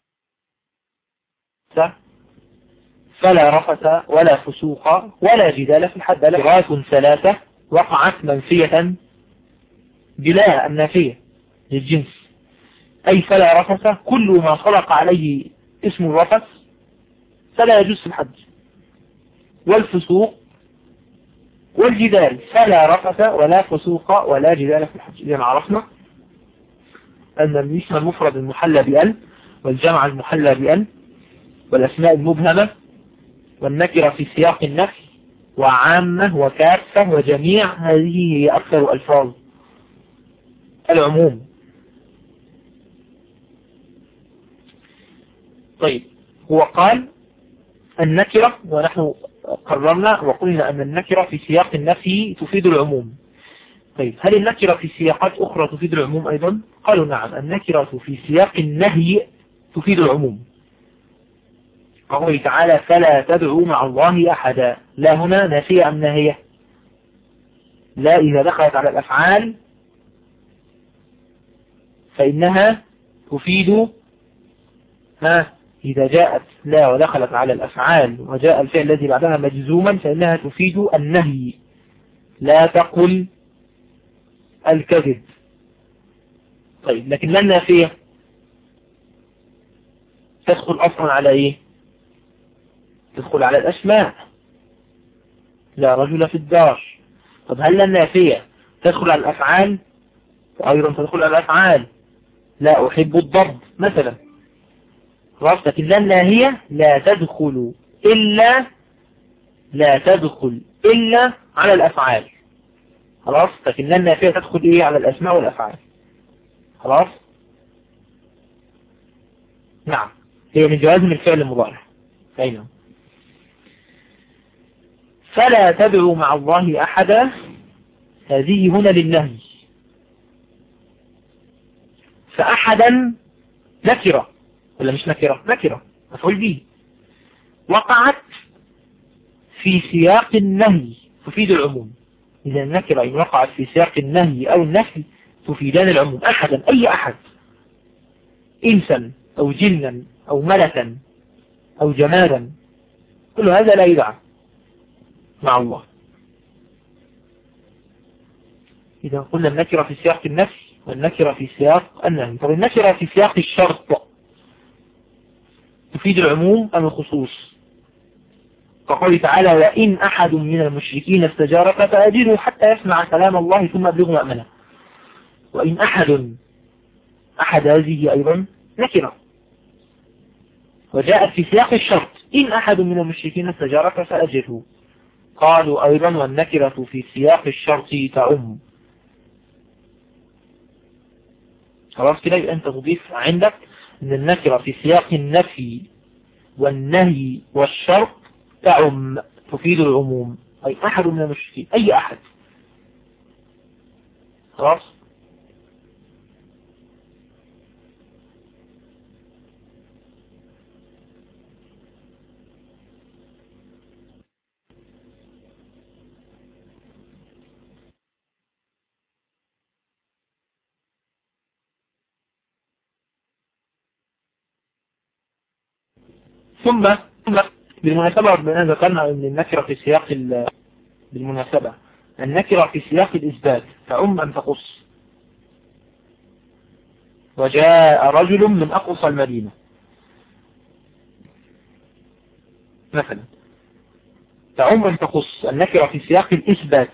فلا رفث ولا فسوق ولا جدال في الحد. لغات ثلاثة وقعت منفية بلا النافية للجنس. أي فلا رفث كل ما خلق عليه اسم الرفث فلا يجوز في الحج والفسوق والجدال فلا رفث ولا فسوق ولا جدال في الحج. إذا عرفنا أن الاسم المفرد المحلى بأل والجمع المحلى بأل والأسماء المبهمة والنكرة في سياق النفي وعامة وكافة وجميع هذه هي أكثر ألفاظ العموم. طيب هو قال النكرة ونحن قررنا وقلنا أن النكرة في سياق النفي تفيد العموم. طيب هل النكرة في سياقات أخرى تفيد العموم أيضا؟ قالوا نعم النكرة في سياق النهي تفيد العموم. قوله تعالى فلا تدعوا مع الله أحدا. لا هنا نافية أم ناهية لا إذا دخلت على الأفعال فإنها تفيد ها إذا جاءت لا ودخلت على الأفعال وجاء الفعل الذي بعدها مجزوما فإنها تفيد النهي. لا تقل الكذب. طيب لكن لا النافية؟ تدخل أصلا على إيه؟ تدخل على الأسماء. لا رجل في الدار. طب هل النافية تدخل على الأفعال؟ وأيضا تدخل على الأفعال. لا أحب الضرب مثلا. لكن لا الناهية لا تدخل إلا لا تدخل إلا على الأفعال. خلاص لكن النافية تدخل إيه؟ على الأسماء والأفعال. خلاص؟ نعم. هي من جوازم الفعل المضارع. أين فلا تدعوا مع الله أحدا. هذه هنا للنهي. فأحدا نكرة. ولا مش نكرة؟ نكرة. مفعول به. وقعت في سياق النهي تفيد العموم. إذا النكرة إن وقعت في سياق النهي أو النفي تفيدان العموم. أحدا أي أحد. إنسا أو جنا أو ملكا أو جمالا. كل هذا لا يدعى. مع الله. إذا قلنا النكرة في سياق النفي والنكرة في سياق النهي. طب النكرة في سياق الشرط تفيد العموم أم الخصوص؟ فقال تعالى وإن أحد من المشركين استجارك فأجره حتى يسمع كلام الله ثم أبلغ مأمنة. وإن أحد أحد هذه أيضا نكرة. وجاءت في سياق الشرط إن أحد من المشركين استجارك فأجره. قالوا أيضا والنكرة في سياق الشرط تعم خلاص كده؟ يبقى أنت تضيف عندك أن النكرة في سياق النفي والنهي والشرط تعم تفيد العموم. أي أحد من المشركين أي أحد. خلاص؟ ثم بالمناسبة ربنا ذكرنا أن النكرة في سياق بالمناسبة. النكرة في سياق الإثبات تعم أن تقص؟ وجاء رجل من أقصى المدينة. مثلا تعم أن تقص؟ النكرة في سياق الإثبات.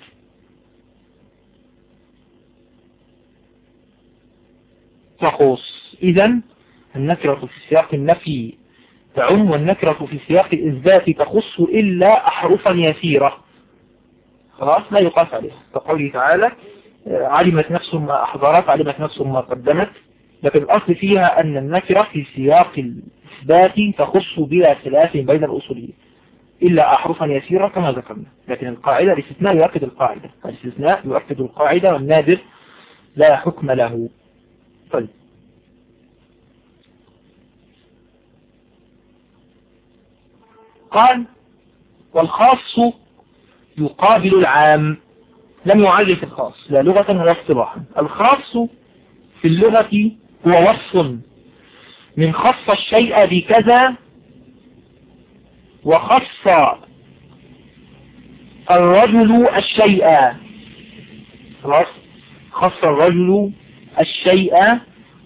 تقص. إذا النكرة في سياق النفي تعم والنكرة في سياق الإثبات تخص إلا أحرفا يسيرة. خلاص لا يقاس عليها. كقوله تعالى علمت نفس ما أحضرت علمت نفس ما قدمت. لكن الأصل فيها أن النكرة في سياق الإثبات تخص بلا خلاف بين الأصوليين إلا أحرفا يسيرة كما ذكرنا. لكن القاعدة الاستثناء يؤكد القاعدة. الاستثناء يؤكد القاعدة والنادر لا حكم له. طيب. قال والخاص يقابل العام لم يعرف الخاص لا لغة ولا اصطلاحا الخاص في اللغة هو وصف من خص الشيء بكذا وخص الرجل الشيء. خلاص؟ خص الرجل الشيء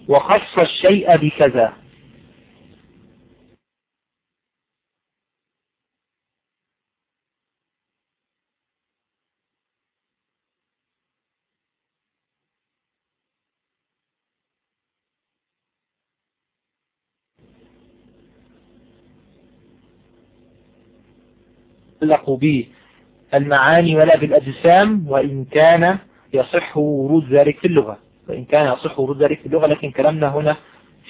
وخص الشيء بكذا. يتعلق بالمعاني ولا بالأجسام وإن كان يصح ورود ذلك في اللغة. وإن كان يصح ورود ذلك في اللغة لكن كلامنا هنا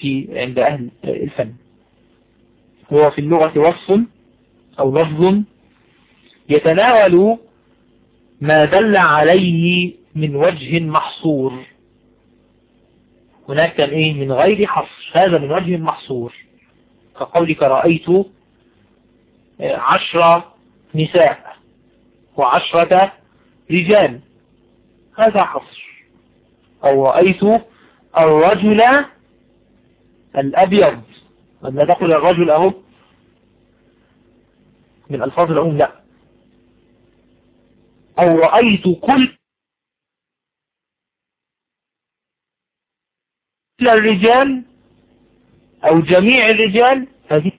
في عند أهل الفن. هو في اللغة وصف أو لفظ يتناول ما دل عليه من وجه محصور. هناك كان إيه؟ من غير حصر هذا من وجه محصور. كقولك رأيت عشرة نساء وعشرة رجال. هذا حصر. أو رأيت الرجل الأبيض. لما تقول الرجل أهو؟ من ألفاظ العموم لا. أو رأيت كل الرجال أو جميع الرجال؟ هذه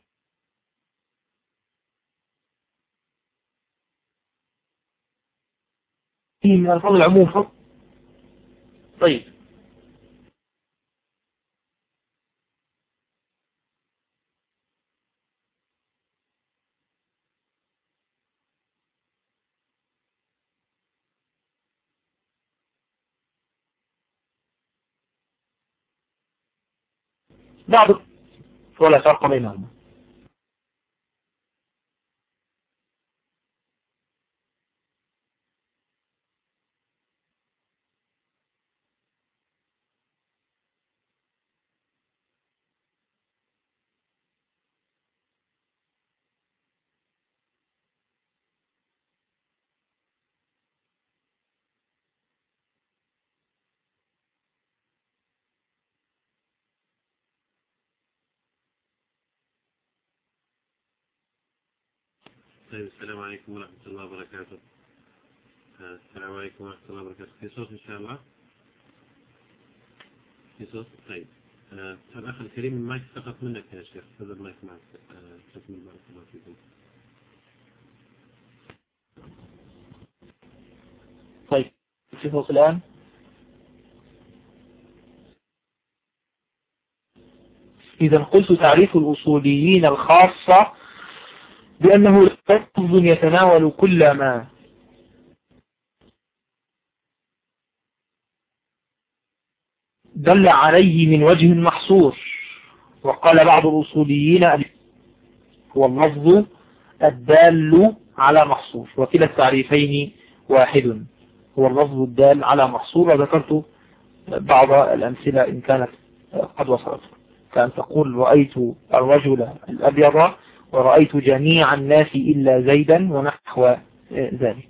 فيه من ألفاظ العموم طيب. بعض ولا فرق بينهما طيب السلام عليكم ورحمة الله وبركاته. السلام عليكم ورحمة الله وبركاته. في صوت إن شاء الله؟ في صوت؟ طيب. الأخ الكريم المايك سقط منك يا شيخ. هذا المايك معك. تكمل بارك الله فيكم. طيب. في صوت الآن. إذا قلت تعريف الأصوليين الخاصة بأنه لفظ يتناول كل ما دل عليه من وجه محصور. وقال بعض الأصوليين هو اللفظ الدال على محصور. وكلا التعريفين واحد. هو اللفظ الدال على محصور. وذكرت بعض الأمثلة إن كانت قد وصلت. كان تقول رأيت الرجل الأبيض ورأيت جميع الناس إلا زيدا ونحو ذلك.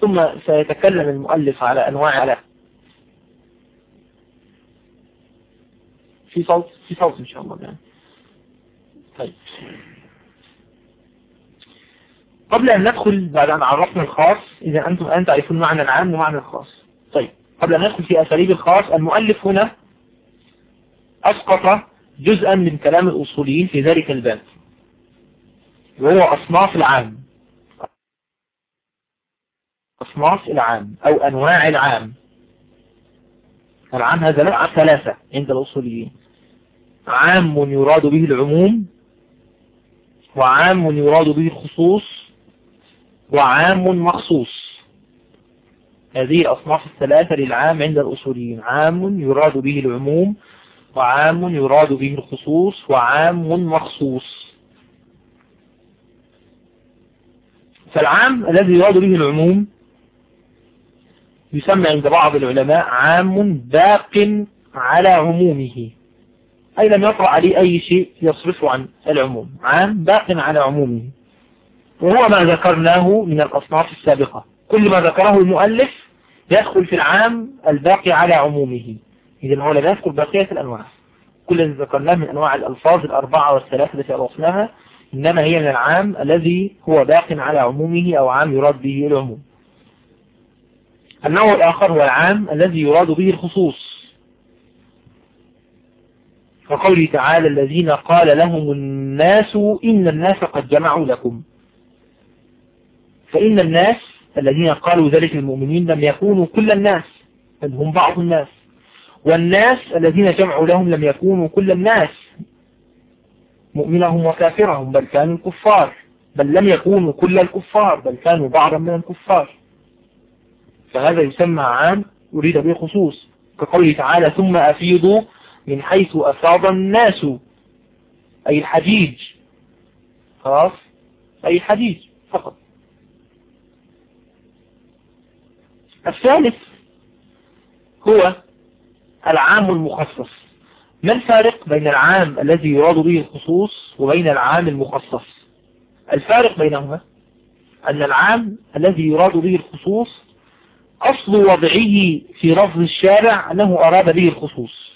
ثم سيتكلم المؤلف على أنواع على في صوت في صوت إن شاء الله يعني. طيب。قبل أن ندخل بعد أن عرفنا الخاص إذا أنتم الآن تعرفون معنى العام ومعنى الخاص. طيب. قبل أن ندخل في أساليب الخاص المؤلف هنا أسقط جزءا من كلام الأصوليين في ذلك الباب. وهو أصناف العام. أصناف العام أو أنواع العام. العام هذا نوع ثلاثة عند الأصوليين. عام يراد به العموم وعام يراد به الخصوص وعام مخصوص. هذه الأصناف الثلاثة للعام عند الأصوليين. عام يراد به العموم وعام يراد به الخصوص وعام مخصوص. فالعام الذي يراد به العموم يسمى عند بعض العلماء عام باق على عمومه. أي لم يطرأ عليه أي شيء يصرفه عن العموم عام باق على عمومه. وهو ما ذكرناه من الأصناف السابقة. كل ما ذكره المؤلف يدخل في العام الباقي على عمومه. إذا هو لا يذكر بقية الأنواع. كل الذي ذكرناه من أنواع الألفاظ الأربعة والثلاثة التي أرصناها إنما هي من العام الذي هو باق على عمومه أو عام يراد به العموم. النوع الآخر هو العام الذي يراد به الخصوص. وقوله تعالى الذين قال لهم الناس إن الناس قد جمعوا لكم. فإن الناس الذين قالوا ذلك المؤمنين لم يكونوا كل الناس بل هم بعض الناس. والناس الذين جمعوا لهم لم يكونوا كل الناس مؤمنهم وكافرهم بل كانوا الكفار بل لم يكونوا كل الكفار بل كانوا بعضا من الكفار. فهذا يسمى عام أريد به خصوص. كقوله تعالى ثم أفيضوا من حيث أفاض الناس أي الحجيج. خلاص؟ أي الحجيج فقط. الثالث هو العام المخصص. ما الفارق بين العام الذي يراد به الخصوص وبين العام المخصص؟ الفارق بينهما أن العام الذي يراد به الخصوص أصل وضعه في لفظ الشارع أنه أراد به الخصوص.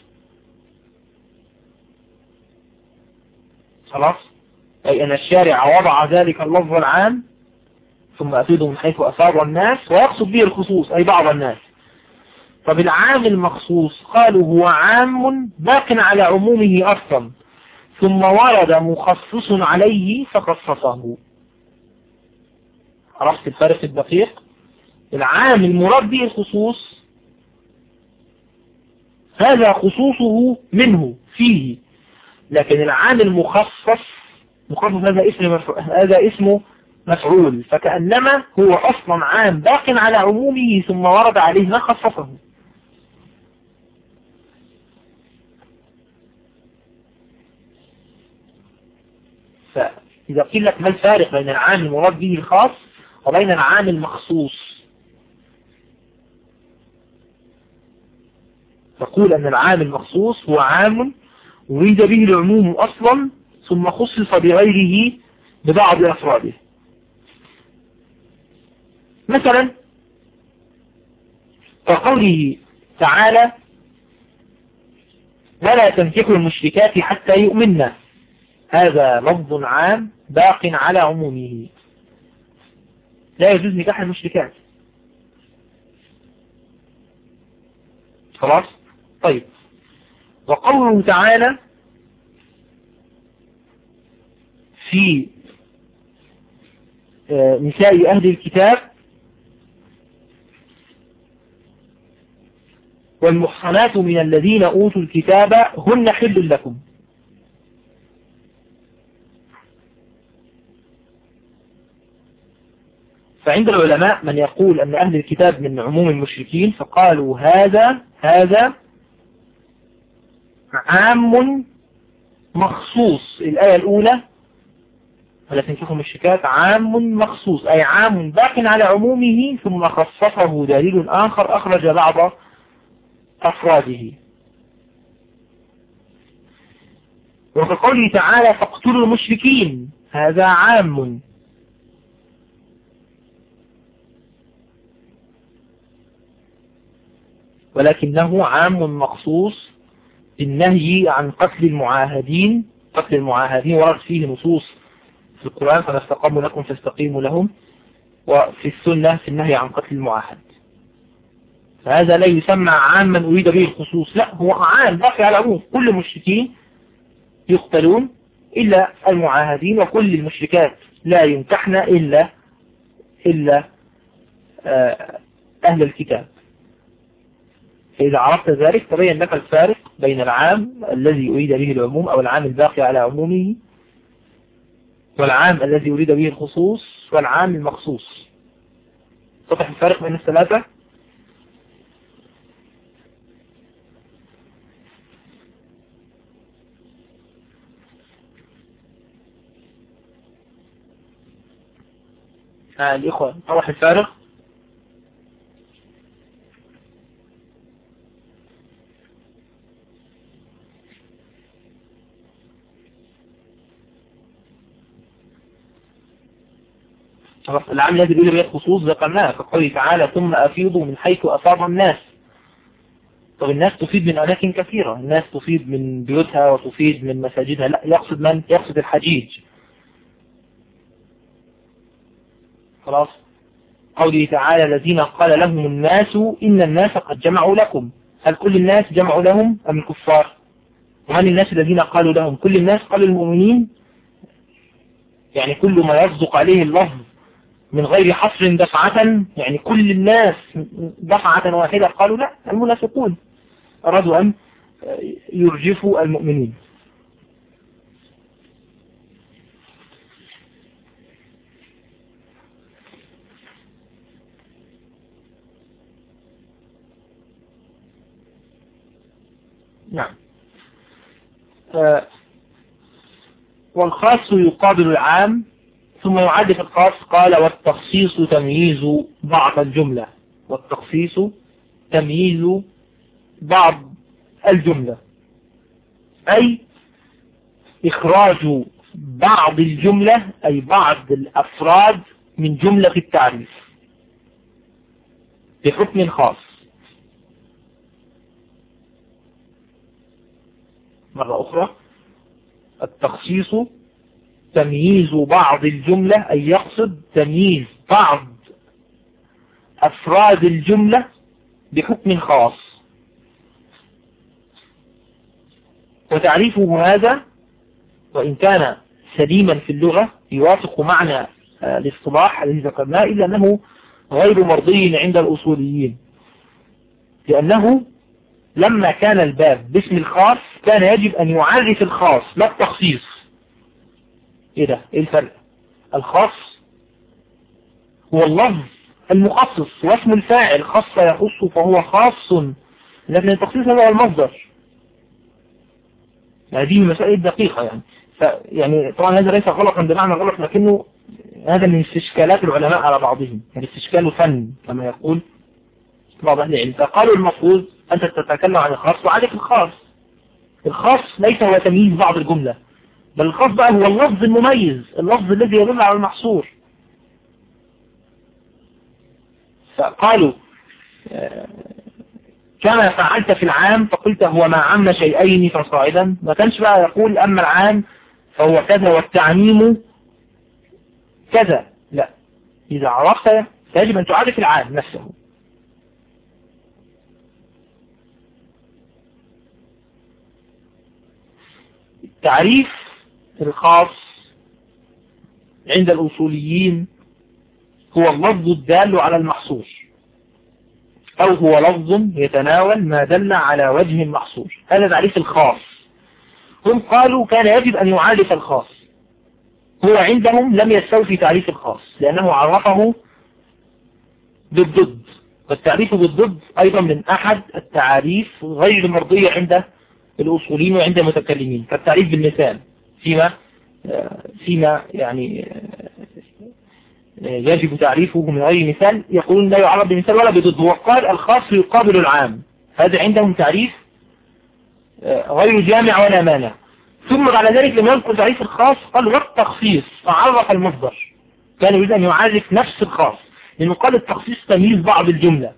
خلاص؟ أي أن الشارع وضع ذلك اللفظ العام ثم أفيده من حيث أفاض الناس ويقصد به الخصوص أي بعض الناس. فبالعام المخصوص قالوا هو عام باق على عمومه أصلا ثم ورد مخصص عليه فخصصه. عرفت الفرق الدقيق؟ العام المراد به الخصوص هذا خصوصه منه فيه. لكن العام المخصص مخصص هذا اسم هذا اسمه مفعول فكأنما هو أصلا عام باق على عمومه ثم ورد عليه ما خصصه. فإذا قيل لك ما الفارق بين العام المراد به الخاص وبين العام المخصوص؟ تقول أن العام المخصوص هو عام أريد به العموم أصلا ثم خصص بغيره ببعض أفراده. مثلا كقوله تعالى ولا تنكحوا المشركات حتى يؤمننا. هذا لفظ عام باق على عمومه. لا يجوز نكاح المشركات. خلاص؟ طيب. وقوله تعالى في آه، نساء أهل الكتاب والمحصنات من الذين أوتوا الكتاب هن حل لكم. فعند العلماء من يقول أن أهل الكتاب من عموم المشركين فقالوا هذا هذا عام مخصوص. الآية الأولى ولا تنكحهم الشكاة عام مخصوص أي عام باق على عمومه ثم خصصه دليل آخر أخرج بعض أفراده. وفي قوله تعالى فاقتلوا المشركين هذا عام. ولكنه عام مخصوص بالنهي عن قتل المعاهدين قتل المعاهدين ورد فيه نصوص في القرآن فما استقاموا لكم فاستقيموا لهم وفي السنة في النهي عن قتل المعاهد. فهذا لا يسمى عاما أريد به الخصوص. لا هو عام باقي على العموم كل المشركين يقتلون إلا المعاهدين وكل المشركات لا ينكحن إلا إلا آه، أهل الكتاب. فإذا عرفت ذلك تبين لك الفارق بين العام الذي أريد به العموم أو العام الباقي على عمومه والعام الذي أريد به الخصوص والعام المخصوص. تضح الفارق بين الثلاثة. آه الإخوة توضح الفارق. العام الذي يريد به الخصوص ذكرناه كقوله تعالى ثم أفيضوا من حيث أفاض الناس. طب الناس تفيد من أماكن كثيرة الناس تفيد من بيوتها وتفيد من مساجدها لا يقصد من؟ يقصد الحجيج. خلاص؟ قوله تعالى الذين قال لهم الناس إن الناس قد جمعوا لكم. هل كل الناس جمعوا لهم أم الكفار؟ وهل الناس الذين قالوا لهم كل الناس قالوا المؤمنين يعني كل ما يصدق عليه اللفظ من غير حصر دفعة يعني كل الناس دفعة واحدة قالوا لا المنافقون أرادوا أن يرجفوا المؤمنين. نعم. آه، والخاص يقابل العام ثم يعد في الخاص قال والتخصيص تمييز بعض الجملة. والتخصيص تمييز بعض الجملة. أي إخراج بعض الجملة أي بعض الأفراد من جملة التعريف. بحكم خاص. مرة أخرى. التخصيص تمييز بعض الجملة أي يقصد تمييز بعض أفراد الجملة بحكم خاص. وتعريفه هذا وإن كان سليما في اللغة يوافق معنى آه، الاصطلاح الذي ذكرناه إلا أنه غير مرضي عند الأصوليين. لأنه لما كان الباب باسم الخاص كان يجب أن يعرف الخاص لا التخصيص. إيه ده؟ إيه الفرق؟ الخاص هو اللفظ المخصص واسم الفاعل خص يخص فهو خاص لكن التخصيص هذا هو المصدر. هذه من المسائل الدقيقة يعني. يعني طبعا هذا ليس غلطا بمعنى غلط لكنه هذا من استشكالات العلماء على بعضهم. يعني استشكال فن كما يقول بعض أهل العلم. فقالوا المفروض أنت تتكلم عن الخاص وعليك الخاص. الخاص ليس هو تمييز بعض الجملة. بل القصد بقى هو اللفظ المميز اللفظ الذي يدل على المحصور. فقالوا آه، كما فعلت في العام فقلت هو ما عم شيئين فصاعدا. ما كانش بقى يقول أما العام فهو كذا والتعميم كذا. لا. إذا عرفت يجب أن تعرف العام نفسه. تعريف الخاص عند الأصوليين هو اللفظ الدال على المحصور أو هو لفظ يتناول ما دل على وجه محصور هذا تعريف الخاص. هم قالوا كان يجب أن يعرف الخاص. هو عندهم لم يستوفي تعريف الخاص لأنه عرفه بالضد. والتعريف بالضد أيضا من أحد التعاريف غير المرضية عند الأصوليين وعند المتكلمين كالتعريف بالمثال. فيما فيما يعني يجب تعريفه من غير مثال. يقولون لا يعرف بمثال ولا بضد. وقال الخاص يقابل العام. هذا عندهم تعريف غير جامع ولا مانع. ثم بعد ذلك لما يذكر تعريف الخاص. قال والتخصيص. فعرف المصدر. كان يريد أن يعرف نفس الخاص. لأنه قال التخصيص تمييز بعض الجملة.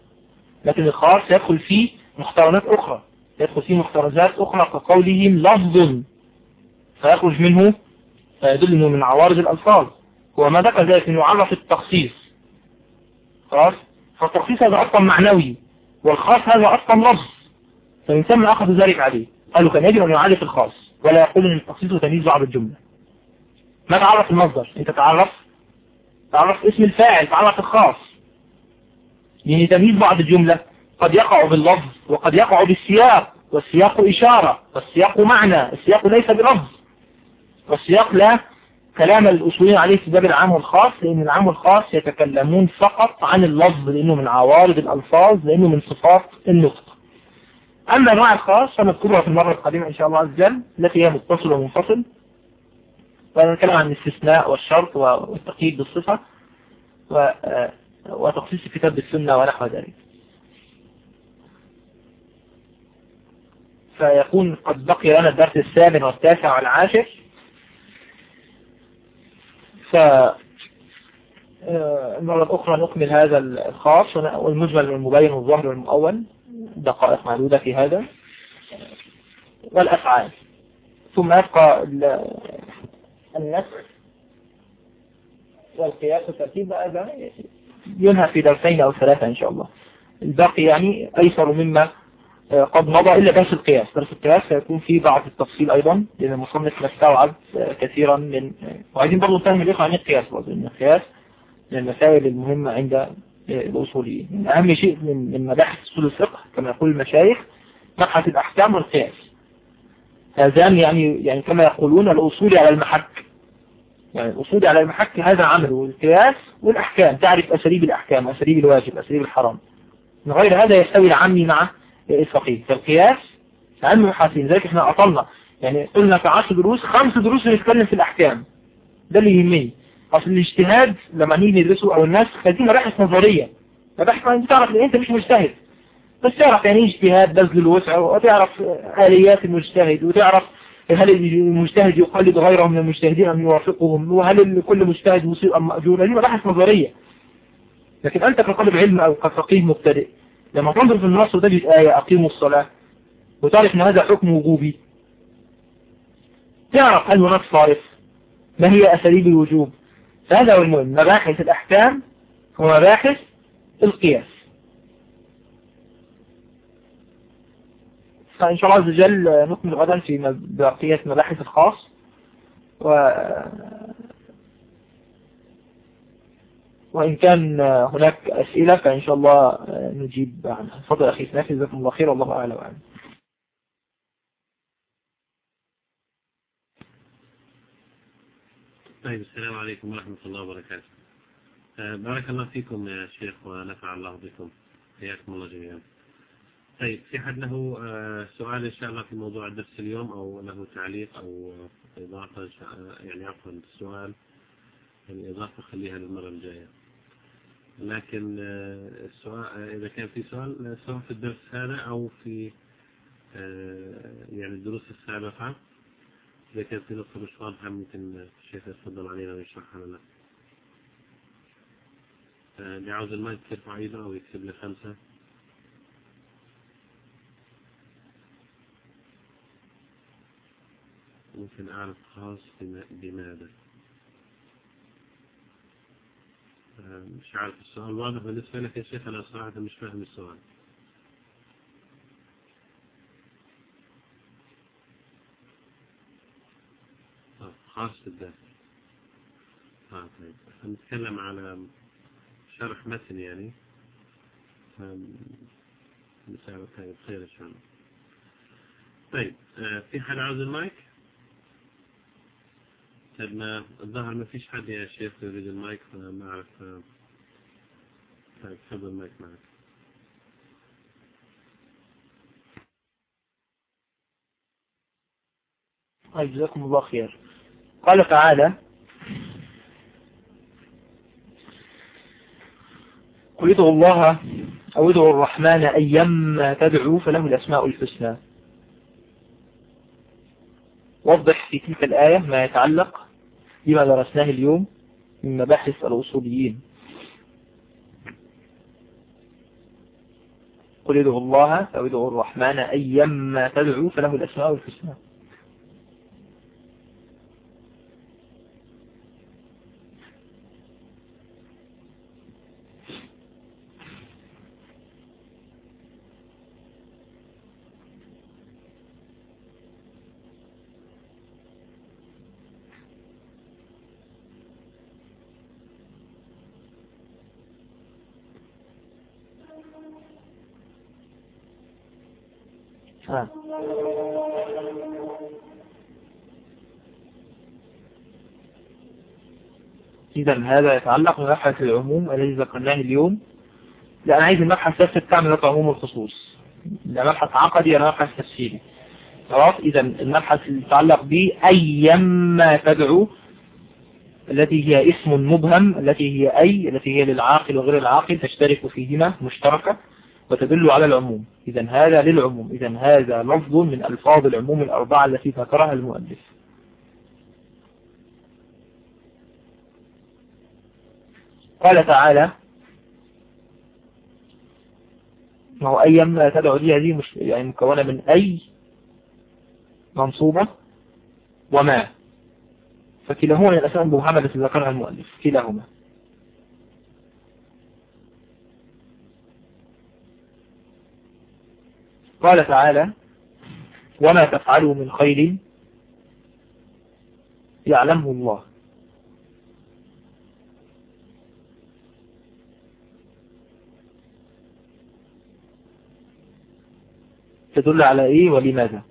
لكن الخاص يدخل فيه مقترنات أخرى. يدخل فيه مخترزات أخرى كقولهم لفظ. فيخرج منه فيدل من عوارض الألفاظ. هو ما ذكر ذلك أنه عرف التخصيص. خلاص؟ فالتخصيص هذا أصلا معنوي والخاص هذا أصلا لفظ. فمن ثم أخذ ذلك عليه. قالوا كان يجب أن يعرف الخاص ولا يقول أن التخصيص تمييز بعض الجملة. ما تعرف المصدر؟ أنت تعرف؟ تعرف اسم الفاعل تعرف الخاص. يعني تمييز بعض الجملة. قد يقع باللفظ وقد يقع بالسياق والسياق إشارة والسياق معنى السياق ليس بلفظ. والسياق لا كلام الأصولين عليه في باب العام والخاص لأن العام والخاص يتكلمون فقط عن اللفظ لأنه من عوارض الألفاظ لأنه من صفات النطق. أما أنواع الخاص فنذكرها في المرة القادمة إن شاء الله عز وجل التي هي متصل ومنفصل. ونتكلم عن الاستثناء والشرط والتقييد بالصفة وتخصيص الكتاب بالسنة ونحو ذلك. فيكون قد بقي لنا الدرس الثامن والتاسع والعاشر. ف المرة الأخرى نكمل هذا الخاص والمجمل والمبين والظاهر والمؤول. دقائق معدودة في هذا. والأفعال. ثم يبقى النسخ والقياس والترتيب. هذا ينهى في درسين أو ثلاثة إن شاء الله. الباقي يعني أيسر مما قد مضى إلا درس القياس. درس القياس سيكون فيه بعض التفصيل أيضا لأن المصنف نستوعب كثيرا من وعايزين برضو نفهم الإخوة عن القياس برضو إن القياس من المسائل المهمة عند الأصوليين. من أهم شيء من مباحث أصول الفقه كما يقول المشايخ مبحث الأحكام والقياس. هذان يعني يعني كما يقولون الأصول على المحك. يعني الأصول على المحك هذا عمله القياس والأحكام. تعرف أساليب الأحكام أساليب الواجب أساليب الحرام. من غير هذا يستوي العامي مع الفقيه فالقياس أهم محاسين ذلك إحنا أطلنا. يعني قلنا في عشر دروس خمس دروس نتكلم في الأحكام. ده اللي يهمني. أصل الاجتهاد لما نيجي ندرسه أو الناس هذه مباحث نظرية. مباحث انت تعرف إن أنت مش مجتهد. بس تعرف يعني اجتهاد؟ بذل الوسع وتعرف آليات المجتهد وتعرف هل المجتهد يقلد غيره من المجتهدين أم يوافقهم وهل كل مجتهد مصيب أم مأجور هذه مباحث نظرية. لكن أنت كطالب علم أو كفقيه مبتدئ لما تنظر في النص وتجد آية أقيموا الصلاة. وتعرف أن هذا حكم وجوبي. تعرف هل هناك صارف؟ ما هي أساليب الوجوب؟ هذا هو المهم. مباحث الأحكام ومباحث القياس. فإن شاء الله عز وجل نكمل غدا في بقية مباحث الخاص. و وإن كان هناك أسئلة فإن شاء الله نجيب عنها فضل أخي سنافي جزاكم الله خير والله أعلم. وأعلم طيب السلام عليكم ورحمة الله وبركاته. بارك الله فيكم يا شيخ ونفع الله بكم. حياكم الله جميعا. طيب في حد له سؤال إن شاء الله في موضوع الدرس اليوم أو له تعليق أو إضافة يعني عفوا السؤال الإضافة خليها للمرة الجاية. لكن السؤال إذا كان في سؤال سواء في الدرس هذا أو في يعني الدروس السابقة إذا كان في نقطة مش واضحة ممكن الشيخ يتفضل علينا ويشرحها لنا. اللي عاوز المايك يرفع ايده أو يكتب لي خمسة. ممكن أعرف خاص بماذا؟ مش عارف السؤال. واضح بالنسبة لك يا شيخ أنا صراحة مش فاهم السؤال. خاص الدال آه طيب. نتكلم على شرح متن يعني. مساء خير إن شاء الله طيب آه في حد عاوز المايك؟ طيب ما الظاهر ما فيش حد يا شيخ يريد المايك فما أعرف آه طيب تفضل المايك معك. طيب جزاكم الله خير. قال تعالى قل ادعوا الله أو ادعوا الرحمن أيما تدعوا فله الأسماء الحسنى. وضح في تلك الآية ما يتعلق بما درسناه اليوم من مباحث الأصوليين. قل ادعوا الله أو ادعوا الرحمن أيما تدعوا فله الأسماء الحسنى آه. إذا هذا يتعلق بمبحث العموم الذي ذكرناه اليوم. لا أنا عايز المبحث بتاع من عموم الخصوص. لا مبحث عقدي ولا مبحث تفسيري خلاص إذا المبحث اللي يتعلق به أيما تدعو التي هي اسم مبهم التي هي أي التي هي للعاقل وغير العاقل تشترك فيهما مشتركة وتدل على العموم. إذا هذا للعموم. إذا هذا لفظ من ألفاظ العموم الأربعة التي ذكرها المؤلف. قال تعالى ما هو أيما تدعو دي هذه مش يعني مكونة من أي منصوبة وما. فكلاهما من الأسماء المبهمة التي ذكرها المؤلف. كلاهما. قال تعالى وما تفعلوا من خير يعلمه الله. تدل على إيه ولماذا؟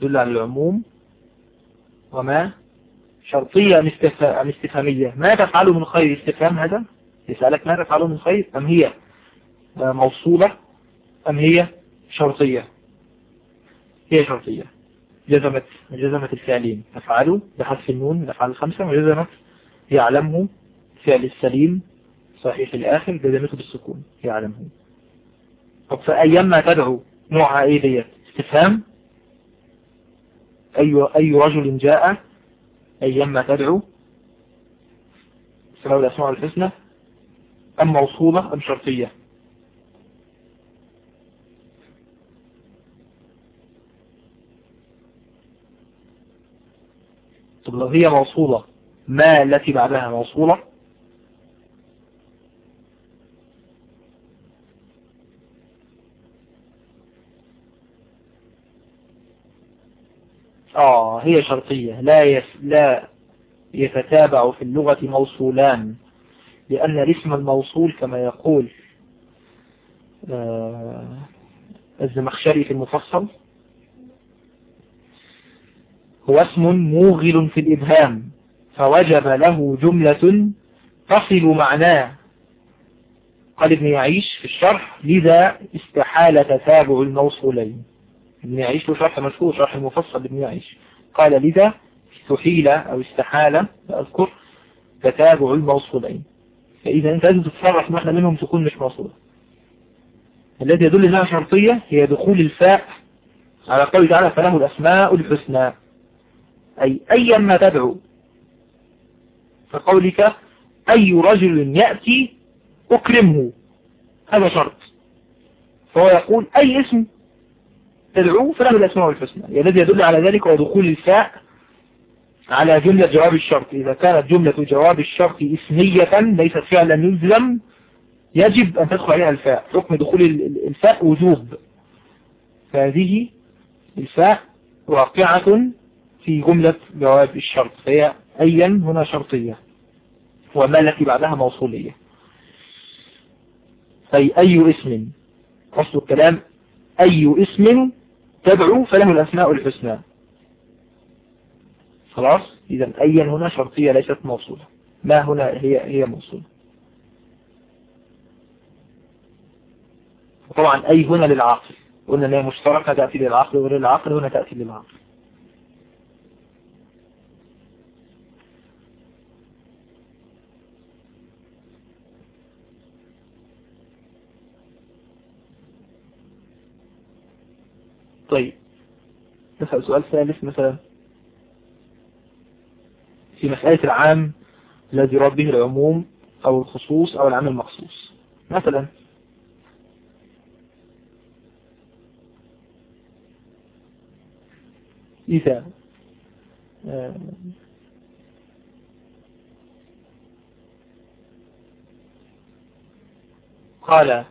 تدل على العموم وما شرطية أم استفهامية. ما تفعله من خير استفهام هذا؟ يسألك ما تفعله من خير؟ أم هي موصولة؟ أم هي شرطية؟ هي شرطية. جزمت جزمت الفعلين. تفعلوا بحذف النون الأفعال الخمسة وجزمت يعلمه فعل السليم صحيح الآخر جزمته بالسكون يعلمه. طب فأيما تدعو نوعها إيه ديت؟ استفهام؟ أي, أي رجل جاء أيما تدعو؟ سواء الأسماء الحسنى؟ أم موصولة أم شرطية؟ طب لو هي موصولة. ما التي بعدها موصولة؟ آه هي شرطية. لا يس لا يتتابع في اللغة موصولان لأن الاسم الموصول كما يقول آه الزمخشري في المفصل. هو اسم موغل في الإبهام فوجب له جملة تصل معناه. قال ابن يعيش في الشرح لذا استحال تتابع الموصولين. ابن يعيش له شرح مشهور شرح المفصل ابن يعيش. قال لذا استحيل أو استحال أذكر تتابع الموصولين. فإذا أنت لازم تتصرف واحدة منهم تكون مش موصولة. الذي يدل إنها شرطية هي دخول الفاء على قول تعالى فله الأسماء الحسنى أي أيا ما تدعو. فقولك أي رجل يأتي أكرمه. هذا شرط. فهو يقول أي اسم تدعوه فله الأسماء الحسنى. الذي يدل على ذلك هو دخول الفاء على جملة جواب الشرط. إذا كانت جملة جواب الشرط اسمية ليست فعلا يلزم يجب أن تدخل عليها الفاء. حكم دخول الفاء وجوب. فهذه الفاء واقعة في جملة جواب الشرط فهي أيا هنا شرطية وما التي بعدها موصولية. أي أي اسم أصل الكلام أي اسم تدعو فله الأسماء الحسنى. خلاص؟ إذا أيا هنا شرطية ليست موصولة. ما هنا هي هي موصولة؟ وطبعا أي هنا للعاقل. قلنا أنها مشتركة تأتي للعقل وغير العقل هنا تأتي للعقل طيب. نسأل سؤال ثالث مثلا. في مسألة العام الذي يراد به العموم أو الخصوص أو العام المخصوص. مثلا. إذا قال.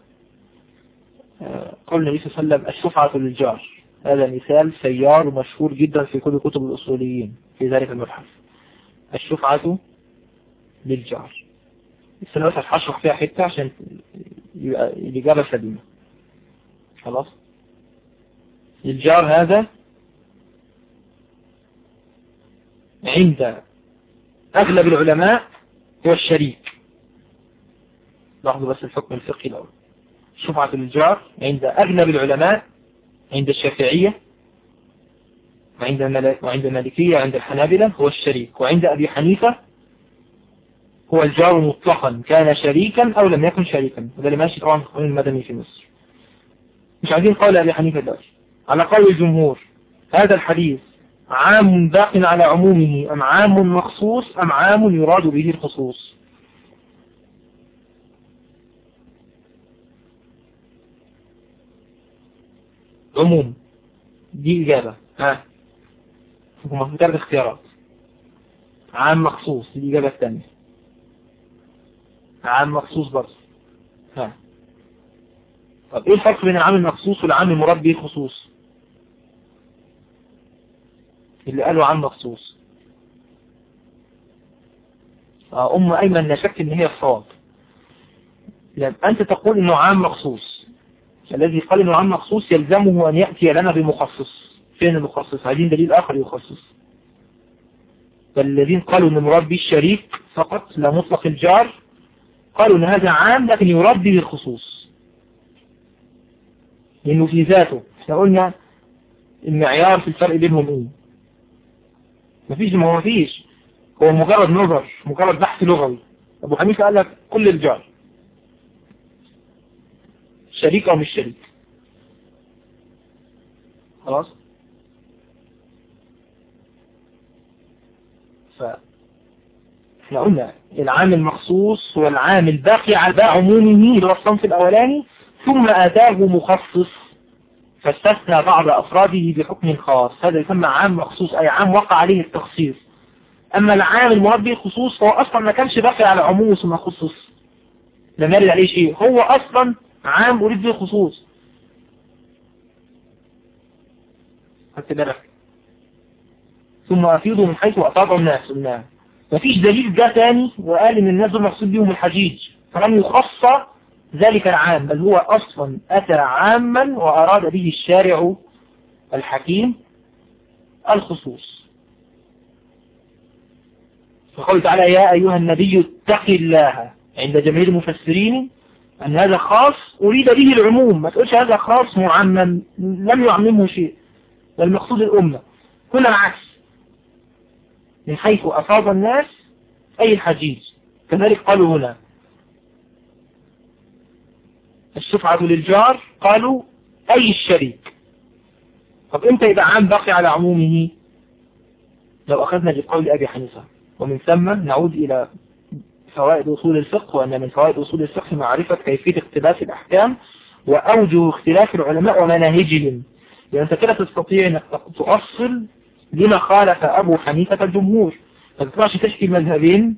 قول النبي صلى الله عليه وسلم الشفعة للجار. هذا مثال سيار مشهور جدا في كل كتب الأصوليين في ذلك المبحث الشفعة للجار السنة بس فيها حتة عشان يبقى الإجابة سليمة. خلاص؟ الجار هذا عند أغلب العلماء هو الشريك. لاحظوا بس الحكم الفقهي الأول. شفعة الجار عند أغلب العلماء عند الشافعية وعند وعند المالكية عند الحنابلة هو الشريك وعند أبي حنيفة هو الجار مطلقا كان شريكا أو لم يكن شريكا. وده اللي ماشي طبعا في القانون المدني في مصر. مش عايزين قول أبي حنيفة دلوقتي. على قول الجمهور هذا الحديث عام باق على عمومه أم عام مخصوص أم عام يراد به الخصوص؟ عموم. دي إجابة. ها. هم ثلاث اختيارات عام مخصوص. دي الإجابة الثانية. عام مخصوص برضه. ها. طب إيه الفرق بين العام المخصوص والعام المراد به الخصوص؟ اللي قالوا عام مخصوص. آه، أم أيمن لا شك إن هي الصواب. لأن أنت تقول إنه عام مخصوص. الذي قال إنه عام مخصوص يلزمه أن يأتي لنا بمخصص. فين المخصص؟ عايزين دليل آخر يخصص. فالذين قالوا إن المراد به الشريك فقط لا مطلق الجار قالوا إن هذا عام لكن يراد به الخصوص لأنه في ذاته إحنا قلنا المعيار في الفرق بينهم إيه؟ مفيش ما هو مفيش. هو مجرد نظر مجرد بحث لغوي. أبو حنيفة قال لك كل الجار. شريك أو مش شريك. خلاص؟ ف إحنا قلنا العام المخصوص هو العام الباقي على عمومه اللي هو الصنف الأولاني ثم أتاه مخصص فاستثنى بعض أفراده بحكم خاص. هذا يسمى عام مخصوص أي عام وقع عليه التخصيص. أما العام المراد به الخصوص فهو أصلا ما كانش باقي على عمومه ثم خصص. لم يرد عليه شيء. هو أصلا عام أريد به الخصوص خدت بالك؟ ثم أفيضوا من حيث أفاض الناس. قلنا مفيش دليل جاء تاني وقال إن الناس دول مقصود بيهم الحجيج فلم يخص ذلك العام بل هو أصلا أتى عاما وأراد به الشارع الحكيم الخصوص. فقال تعالى يا أيها النبي اتق الله عند جميع المفسرين أن هذا خاص أريد به العموم. ما تقولش هذا خاص معمم. لم يعممه شيء. والمقصود الأمة. هنا العكس. من حيث أفاض الناس أي الحجيج. كذلك قالوا هنا. الشفعة للجار قالوا أي الشريك. طب إمتى يبقى عام باقي على عمومه؟ لو أخذنا بقول أبي حنيفة. ومن ثم نعود إلى فوائد أصول الفقه وأن من فوائد أصول الفقه معرفة كيفية اختلاف الأحكام وأوجه اختلاف العلماء ومناهجهم. لأن أنت كده تستطيع أنك تؤصل لما خالف أبو حنيفة الجمهور. ما تطلعش تشكي المذهبين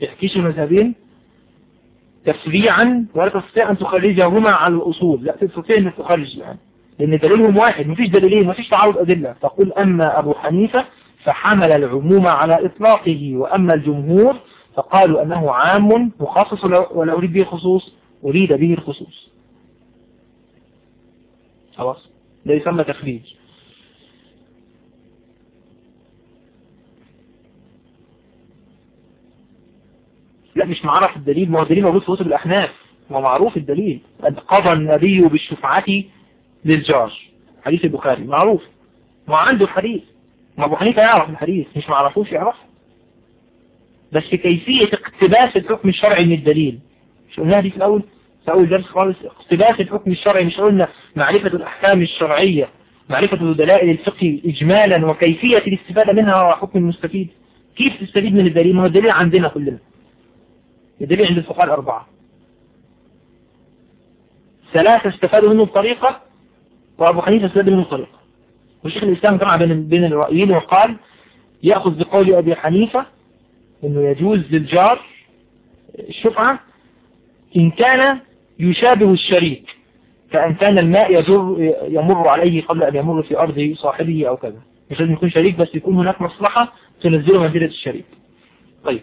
تحكيش المذهبين تفريعا ولا تستطيع أن تخرجهما على الأصول. لا تستطيع أن تخرج يعني. لأن دليلهم واحد مفيش دليلين مفيش تعارض أدلة. تقول أما أبو حنيفة فحمل العموم على إطلاقه وأما الجمهور فقالوا أنه عام مخصص ولا أريد به الخصوص أريد به الخصوص. خلاص؟ ده يسمى تخريج. لا مش معرف الدليل. ما هو الدليل موجود في كتب الأحناف. ما معروف الدليل. قد قضى النبي بالشفعة للجار. حديث البخاري. معروف. ما عنده الحديث ما أبو حنيفة يعرف الحديث. مش معرفوش يعرف بس في كيفية اقتباس الحكم الشرعي من الدليل. مش قلناها دي في الأول؟ في أول درس خالص اقتباس الحكم الشرعي مش قلنا معرفة الأحكام الشرعية معرفة دلائل الفقه إجمالا وكيفية الاستفادة منها وحكم المستفيد. كيف تستفيد من الدليل؟ ما هو الدليل عندنا كلنا. الدليل عند الفقهاء الأربعة. ثلاثة استفادوا منه بطريقة وأبو حنيفة استفاد منه بطريقة. وشيخ الإسلام جمع بين بين الرأيين وقال يأخذ بقول أبي حنيفة أنه يجوز للجار الشفعة إن كان يشابه الشريك كأن كان الماء يجر يمر عليه قبل أن يمر في أرض صاحبه أو كذا. مش لازم يكون شريك بس يكون هناك مصلحة تنزله منزلة الشريك. طيب.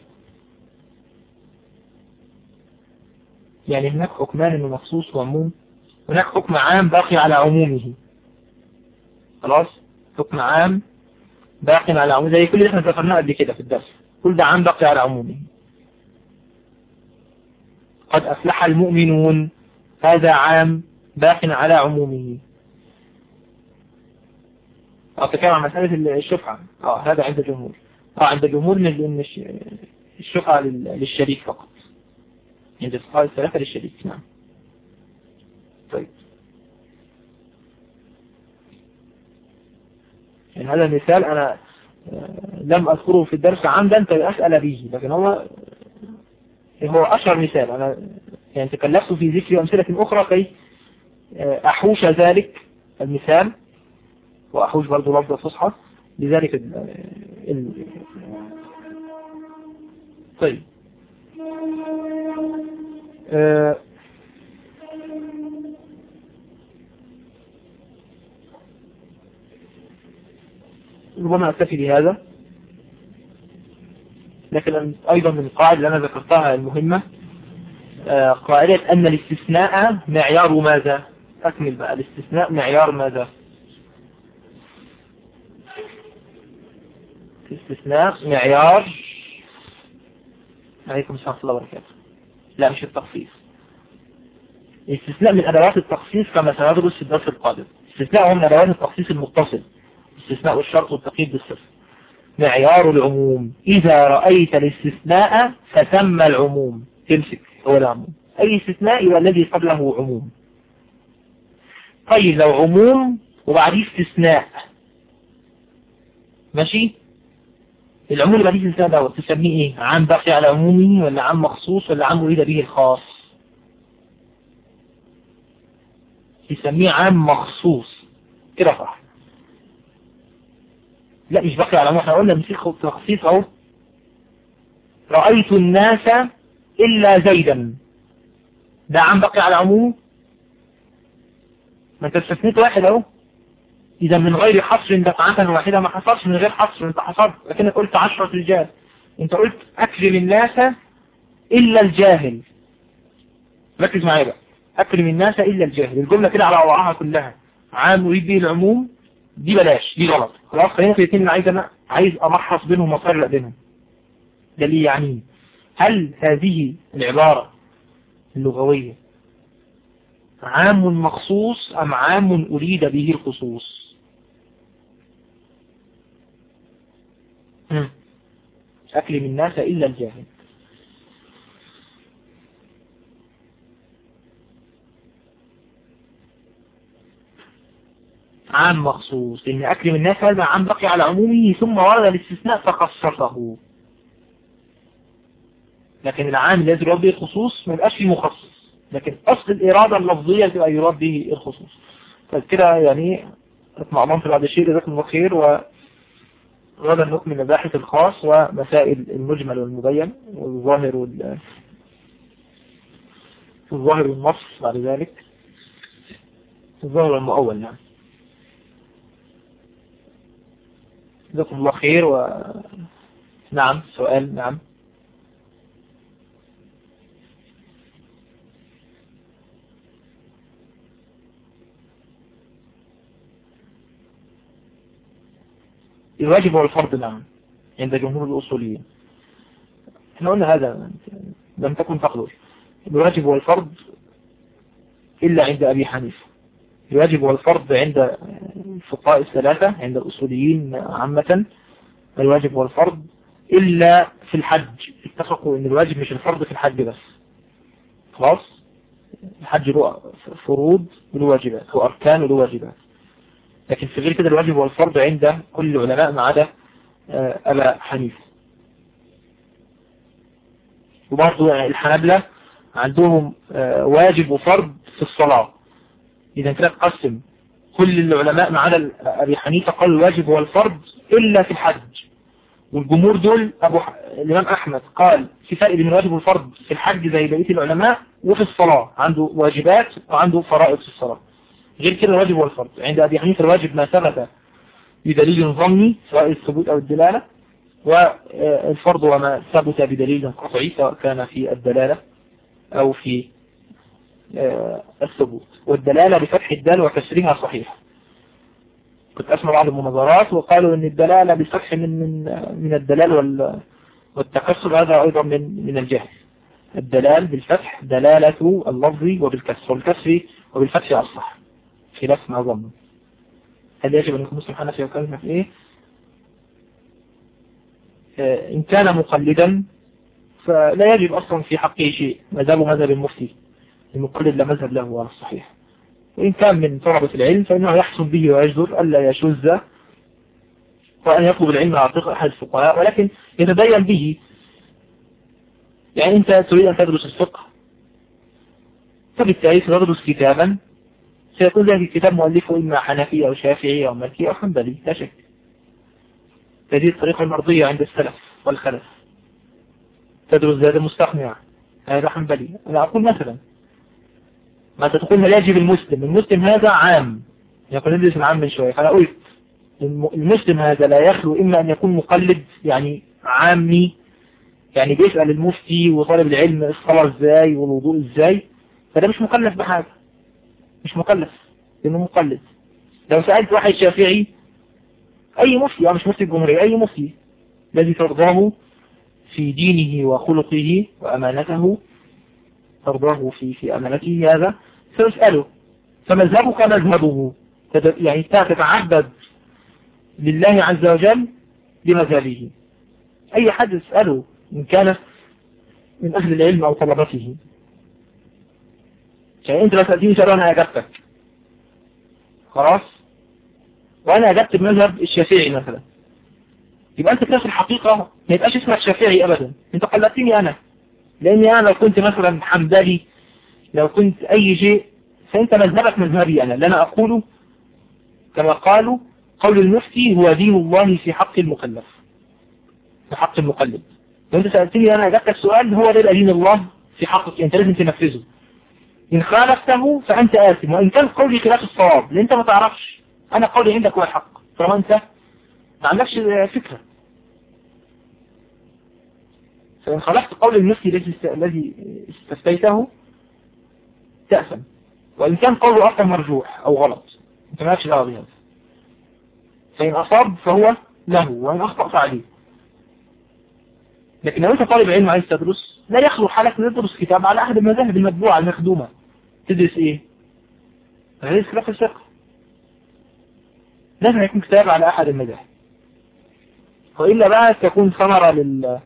يعني هناك حكمان إنه مخصوص وعموم هناك حكم عام باقي على عمومه. خلاص؟ حكم عام باقي على عمومه. زي كل اللي إحنا ذكرناه قبل كده في الدرس. كل ده عام باقي على عمومه. قد أفلح المؤمنون هذا عام باق على عمومه. أتكلم عن مسألة الشفعة. آه هذا عند الجمهور. آه عند الجمهور ان الشفعة للشريك فقط. عند الفقهاء الثلاثة للشريك. نعم. طيب. يعني هذا المثال أنا لم أذكره في الدرس عمدا أسأل به لكن هو هو أشهر مثال. أنا يعني تكلفت في ذكر أمثلة أخرى كي أحوش ذلك المثال وأحوش برضو لفظة فصحى لذلك ال... ال... طيب. أه ربما أكتفي بهذا. لكن أيضا من القاعدة اللي أنا ذكرتها المهمة آه قاعدة أن الاستثناء معيار ماذا؟ أكمل بقى. الاستثناء معيار ماذا؟ الاستثناء معيار عليكم السلام الله وبركاته. لا مش التخصيص. الاستثناء من أدوات التخصيص كما سندرس في الدرس القادم. الاستثناء هو من أدوات التخصيص المتصل. الاستثناء والشرط والتقييد بالصفر. معيار العموم. إذا رأيت الاستثناء فثم العموم. تمسك. هو العموم أي استثناء يبقى الذي قبله عموم. طيب لو عموم وبعديه استثناء. ماشي؟ العموم اللي بعديه استثناء دوت تسميه إيه؟ عام باقي على عمومه ولا عام مخصوص ولا عام أريد به الخاص؟ تسميه عام مخصوص. كده صح. لا مش باقي على إحنا قلنا مسيح تخصيص أهو. رأيت الناس إلا زيدا. ده عام بقي على عمومه. ما أنت استثنيت واحد أهو. إذا من غير حصر دفعة واحدة ما حصرش من غير حصر أنت حصرت. لكنك قلت عشرة رجال. أنت قلت أكرم الناس إلا الجاهل. ركز معايا بقى. أكرم الناس إلا الجاهل. الجملة كده على وضعها كلها. عام يريد به العموم. دي بلاش دي غلط. خلاص خلينا في الاثنين اللي عايز أنا عايز امحص بينهم وافرق بينهم. ده اللي يعني؟ هل هذه العبارة اللغوية عام مخصوص أم عام أريد به الخصوص؟ اكلم الناس إلا الجاهل. عام مخصوص إن أكرم الناس هذا عام بقي على عمومه ثم ورد الاستثناء فخصصه لكن العام الذي يراد به الخصوص ما يبقاش مخصص لكن أصل الإرادة اللفظية تبقى يراد به الخصوص. طيب كده يعني اطمئننت بعد شيء جزاكم الله خير و غدا نكمل مباحث الخاص ومسائل المجمل والمبين والظاهر وال الظاهر والنص بعد ذلك. الظاهر والمؤول يعني جزاكم الله خير و نعم سؤال نعم. الواجب هو الفرض نعم عند جمهور الأصوليين. إحنا قلنا هذا لم تكن تقدر. الواجب هو الفرض إلا عند أبي حنيفة. الواجب هو الفرض عند الفقهاء الثلاثة عند الأصوليين عامة الواجب هو الفرض إلا في الحج. اتفقوا أن الواجب مش الفرض في الحج بس. خلاص؟ الحج له فروض وله واجبات وأركان وله واجبات لكن في غير كده الواجب هو الفرض عند كل العلماء ما عدا أبا حنيفة. وبرضه الحنابلة عندهم واجب وفرض في الصلاة. إذا كده قسم كل العلماء ما عدا أبي حنيفة قال الواجب هو الفرض إلا في الحج. والجمهور دول أبو ح... الإمام أحمد قال في فرق بين الواجب والفرض في الحج زي بقية العلماء وفي الصلاة عنده واجبات وعنده فرائض في الصلاة. غير كده الواجب والفرض عند أبي حنيفة الواجب ما ثبت بدليل ظني سواء الثبوت أو الدلالة والفرض وما ثبت بدليل قطعي سواء كان في الدلالة أو في الثبوت والدلالة بفتح الدال وكسرها صحيح كنت أسمع بعض المناظرات وقالوا أن الدلالة بفتح من من من الدلال والتكسر هذا أيضا من من الجهل. الدلال بالفتح دلالة اللفظ وبالكسر والكسر وبالفتح أصح خلاف ما ظن. هل يجب أن يكون مسلم حنفي أو كلمة في إيه؟ إن كان مقلدا فلا يجب أصلا في حقه شيء. مذهب مذهب المفتي. المقلد لا مذهب له على الصحيح وإن كان من طلبة العلم فإنه يحصل به ويجدر ألا يشذ وأن يطلب العلم على طريق أحد الفقهاء ولكن يتبين به. يعني أنت تريد أن تدرس الفقه فبالتالي ستدرس كتابا. سيكون ذلك الكتاب مؤلفه إما حنفي أو شافعي أو مالكي أو حنبلي لا شك. هذه الطريقة المرضية عند السلف والخلف. تدرس زاد المستقنع هذا حنبلي. أنا أقول مثلا ما تقول لا يجب المسلم. المسلم هذا عام. يقول ندرس العام من شوية فأنا قلت المسلم هذا لا يخلو إما أن يكون مقلد يعني عامي يعني بيسأل المفتي وطالب العلم الصلاة إزاي والوضوء إزاي فده مش مكلف بحاجة. مش مكلف لأنه مقلد. لو سألت واحد شافعي أي مفتي؟ أو مش مفتي الجمهورية أي مفتي الذي ترضاه في دينه وخلقه وأمانته ترضاه في في أمانته هذا سيسأله فمذهبك مذهبه. يعني تتعبد لله عز وجل بمذهبه. أي حد يسأله إن كان من أهل العلم أو طلبته. يعني أنت لو سألتني سؤال أنا أجبتك خلاص؟ وأنا أجبت بمذهب الشافعي مثلا. يبقى أنت كده في الحقيقة ما يبقاش اسمك شافعي أبدا. أنت قلدتني أنا. لأني أنا لو كنت مثلا حنبلي لو كنت أي شيء فأنت مذهبك مذهبي أنا اللي أنا أقوله كما قالوا قول المفتي هو دين الله في حق المكلف في حق المقلد. لو أنت سألتني أنا أجبتك سؤال هو ده دين الله في حقك أنت لازم تنفذه. إن خالفته فأنت آثم وإن كان قولي خلاف الصواب لأن أنت ما تعرفش. أنا قولي عندك هو الحق. طالما أنت ما عندكش فكرة. فإن خالفت قول المفتي الذي استفتيته تأثم وإن كان قوله أصلا مرجوح أو غلط. أنت ما دعوه بهذا فإن أصاب فهو له وإن أخطأ فعليه. لكن لو أنت طالب علم عايز تدرس لا يخلو حالك أن تدرس كتاب على أحد المذاهب المتبوعة المخدومة. تدرس إيه؟ غير خلاف الفقه. لازم يكون كتاب على أحد المذاهب. وإلا بقى تكون ثمرة لل...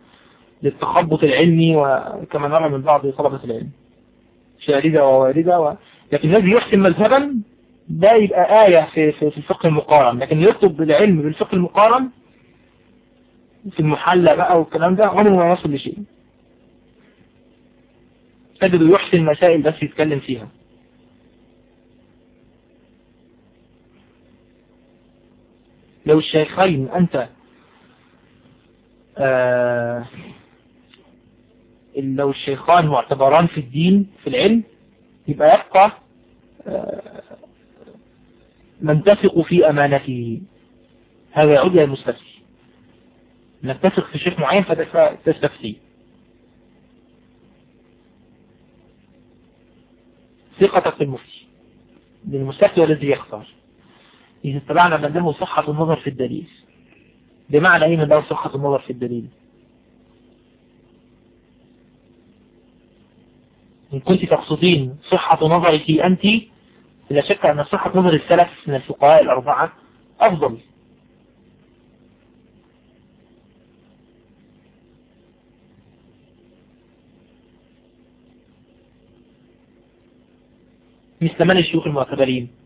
للتخبط العلمي وكما نرى من بعض طلبة العلم. شاردة وواردة. لكن الذي يحسن مذهبا ده يبقى آية في, في, في الفقه المقارن لكن يطلب العلم بالفقه المقارن في المحلى بقى والكلام ده عمره ما يصل لشيء تجد يحسن مسائل بس يتكلم فيها لو الشيخين أنت آه لو الشيخان معتبران في الدين في العلم يبقى يبقى آه من تثق في أمانته. هذا يعود إلى المستفتي. انك تثق في شيخ معين فتستفتيه ثقتك في المفتي. للمستفتي الذي يختار. إذا اتبعنا من له صحة النظر في الدليل. بمعنى إيه من له صحة النظر في الدليل؟ إن كنت تقصدين صحة نظرك أنت لا شك أن صحة نظر السلف من الفقهاء الأربعة أفضل. مثل من الشيوخ المعتبرين؟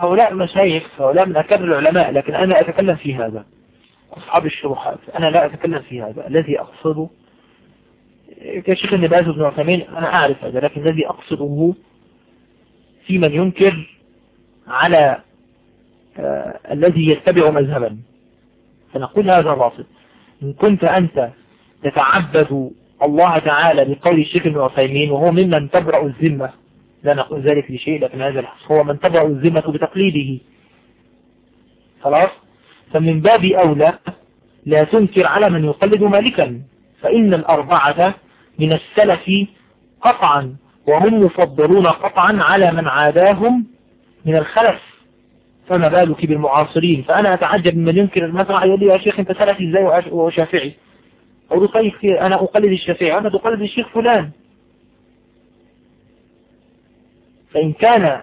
هؤلاء مشايخ هؤلاء من أكبر العلماء لكن أنا أتكلم في هذا. أصحاب الشروحات أنا لا أتكلم في هذا. الذي أقصده كشيخ النباز بن عثمين أنا أعرف هذا لكن الذي أقصده في من ينكر على آه الذي يتبع مذهبا. فنقول هذا باطل إن كنت أنت تتعبد الله تعالى بقول الشيخ ابن عثيمين وهو ممن تبرأ الذمة لا نقول ذلك لشيء لكن هذا هو من تبرأ الذمة بتقليده. خلاص؟ فمن باب أولى لا تنكر على من يقلد مالكا فإن الأربعة من السلف قطعا وهم يفضلون قطعا على من عاداهم من الخلف. فما بالك بالمعاصرين؟ فأنا أتعجب من ينكر المزرعة يقول لي يا شيخ أنت سلفي إزاي وشافعي؟ أقول طيب أنا أقلد الشافعي أنا تقلد الشيخ فلان. فإن كان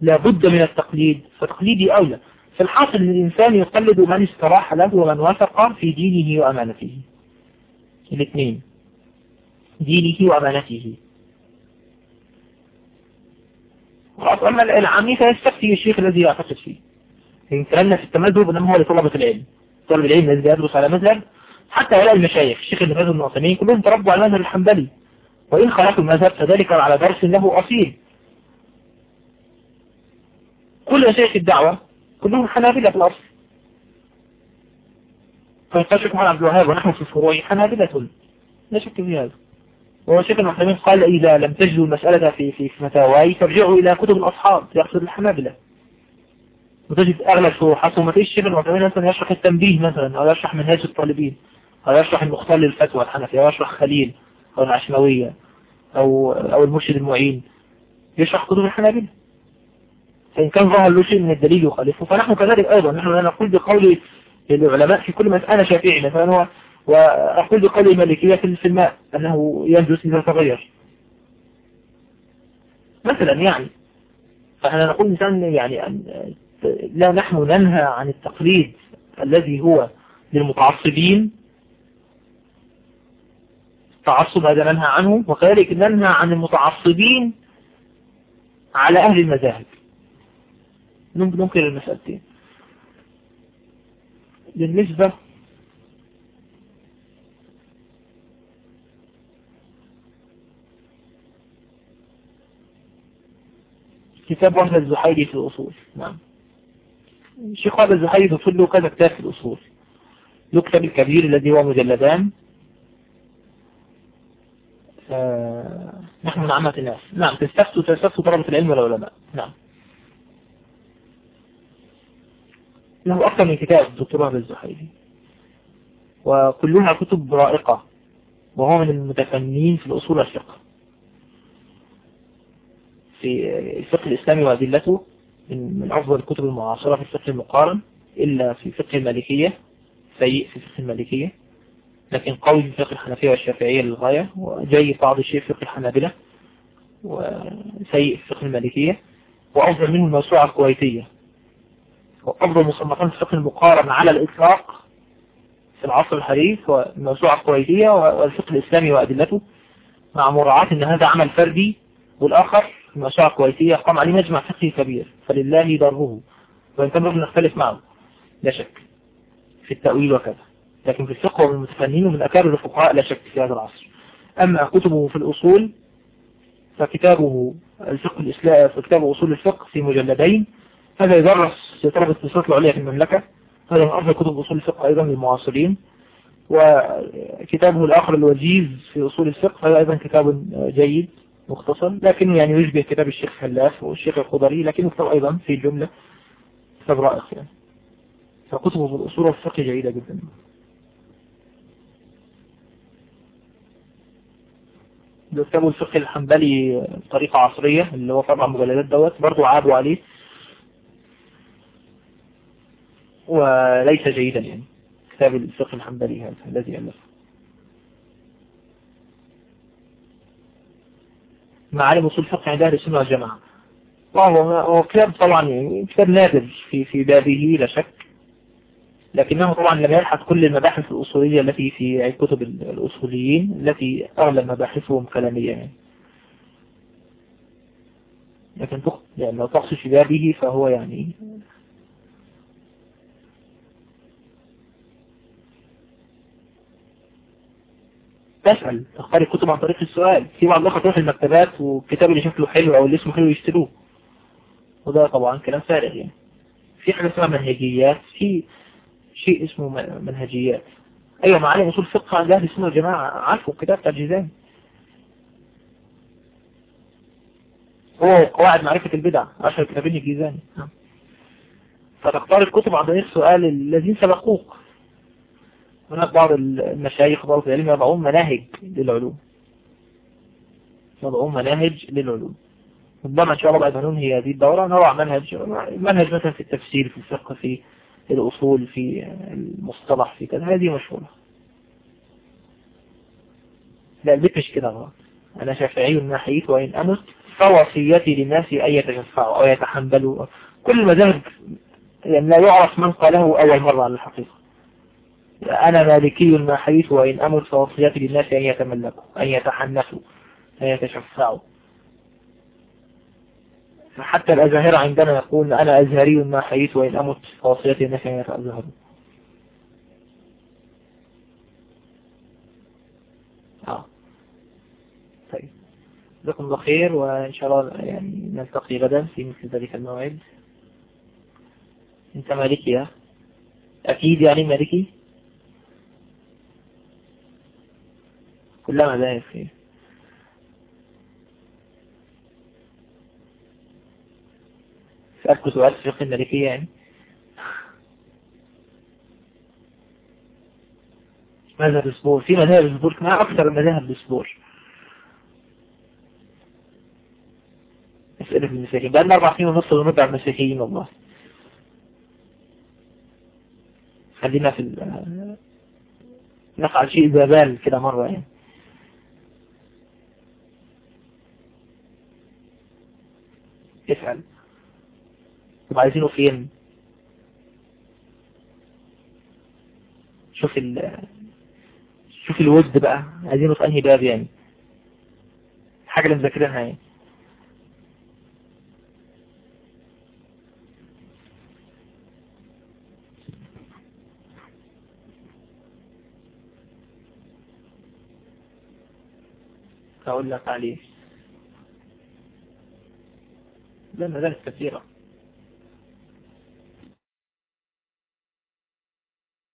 لابد من التقليد فتقليدي أولى. فالحاصل أن الإنسان يقلد من استراح له ومن وثق في دينه وأمانته. الاثنين. دينه وأمانته. أما العامي فيستفتي الشيخ الذي يعتقد فيه إن كلامنا في التمذهب إنما هو لطلبة العلم. طلب العلم الذي يدرس على مذهب حتى ولا المشايخ الشيخ ابن بن عثيمين كلهم تربوا على المذهب الحنبلي. وإن خالفوا المذهب فذلك على درس له أصيل. كل مشايخ الدعوة كلهم حنابلة في الأصل فيقال شيخ محمد عبد الوهاب ونحن في الفروع حنابلة. لا شك في هذا. وهو شيخ المحتمين قال إذا لم تجدوا المسألة في في فتاواي فارجعوا إلى كتب الأصحاب يقصد الحنابلة. وتجد أغلب شروحاتهم ما فيش شيخ المحتمين مثلا يشرح التنبيه مثلا أو يشرح منهاج الطالبين أو يشرح المختار للفتوى الحنفي أو يشرح خليل أو العشموية أو أو المرشد المعين. يشرح كتب الحنابلة. فإن كان ظهر له شيء من الدليل يخالفه فنحن كذلك أيضا نحن لا نقول بقول العلماء في كل مسألة شافعي مثلا هو وأقول بقول المالكية في الماء أنه ينجس إذا تغير. مثلا يعني فإحنا نقول مثلا يعني أن لا نحن ننهى عن التقليد الذي هو للمتعصبين. التعصب هذا ننهى عنه وكذلك ننهى عن المتعصبين على أهل المذاهب. ننكر المسألتين. بالنسبة كتاب وحدة الزحيري في الأصول. نعم. الشيخ وحدة الزحيري تفل له كذا كتاب في الأصول. له كتاب الكبير الذي هو مجلدان. آه نحن من عامة الناس. نعم تستفتوا تستفتوا طلبة العلم والعلماء. نعم. له أكثر من كتاب الدكتور وهب الزحيري وكلها كتب رائقة. وهو من المتفننين في الأصول والفقه. في الفقه الإسلامي وأدلته من أفضل الكتب المعاصرة في الفقه المقارن إلا في فقه المالكية سيء في فقه المالكية. لكن قوي في فقه الحنفية والشافعية للغاية وجيد بعض الشيء في فقه الحنابلة وسيء في فقه المالكية. وأفضل منه الموسوعة الكويتية. وأفضل مصنفات الفقه المقارن على الإطلاق في العصر الحديث هو الموسوعة الكويتية والفقه الإسلامي وأدلته مع مراعاة أن هذا عمل فردي والآخر الموسوعة الكويتية قام عليه مجمع فقهي كبير فلله ضره وإن كان رجل نختلف معه لا شك في التأويل وكذا لكن في الفقه ومن المتفننين ومن أكابر الفقهاء لا شك في هذا العصر. أما كتبه في الأصول فكتابه الفقه الإسلام فكتابه أصول الفقه في مجلدين هذا يدرس في طلبة الدراسات العليا في المملكة. هذا من أفضل كتب أصول الفقه أيضا للمعاصرين. وكتابه الآخر الوجيز في أصول الفقه هذا أيضا كتاب جيد مختصر لكنه يعني يشبه كتاب الشيخ حلاف والشيخ الخضري لكنه كتاب أيضا في جملة كتاب رائع يعني. فكتبه في الأصول والفقه جيدة جدا. كتاب الفقه الحنبلي بطريقة عصرية اللي هو أربع مجلدات دوت برضه عابوا عليه وليس جيدا يعني. كتاب الفقه الحنبلي هذا الذي ألفه معالم وصول الفقه عند أهل السنة والجماعة. وهو كتاب طبعا كتاب نادر في في بابه لا شك. لكنه طبعا لم يلحق كل المباحث الأصولية التي في كتب الأصوليين التي أغلب مباحثهم كلامية يعني. لكن يعني لو تقصد في بابه فهو يعني تسأل تختار الكتب عن طريق السؤال. في بعض الأخوة تروح المكتبات والكتاب اللي شكله حلو أو اللي اسمه حلو يشتروه. وده طبعا كلام فارغ يعني. في حاجة اسمها منهجيات في شيء اسمه منهجيات. أيوة معالم أصول فقه عند أهل السنة والجماعة عارفوا الكتاب بتاع الجيزان هو قواعد معرفة البدع عشر كتابين الجيزاني فتختار الكتب عن طريق سؤال الذين سبقوك. هناك بعض المشايخ بعض العلم يضعون مناهج للعلوم. يضعون مناهج للعلوم. ربما إن شاء الله بعد ما ننهي هذه الدورة نضع منهج منهج مثلا في التفسير في الفقه في الأصول في المصطلح في كذا. هذه مشهورة. لا البيت مش كده؟ غلط أنا شافعي ما حييت وإن أمت فوصيتي للناس أن يتشفعوا أو يتحملوا. كل المذاهب يعني لا يعرف من قاله أول مرة على الحقيقة. أنا مالكي ما حييت وإن أمت فوصيتي للناس أن يتملكوا أن يتحنفوا أن يتشفعوا. حتى الأزاهرة عندنا يقول أنا أزهري ما حييت وإن أمت فوصيتي الناس أن يتأزهروا. آه. طيب. جزاكم الله خير وإن شاء الله يعني نلتقي غدا في مثل ذلك الموعد. أنت مالكي أكيد يعني مالكي؟ كلها مذاهب فيه سألكوا سؤال الفقه المالكية يعني. مذهب الصبور في مذاهب الصبور ما أكثر المذاهب الصبور أسئلة المسيحيين. بقى لنا أربع سنين ونص ونرجع المسيحيين والله. خلينا في نفعل شيء زبال كده مرة يعني. اسأل طب عايزينه فين؟ شوف ال شوف الود بقى. عايزينه في أنهي باب يعني؟ الحاجة اللي مذاكرينها يعني. أقول لك عليه. لا مدارس كثيرة.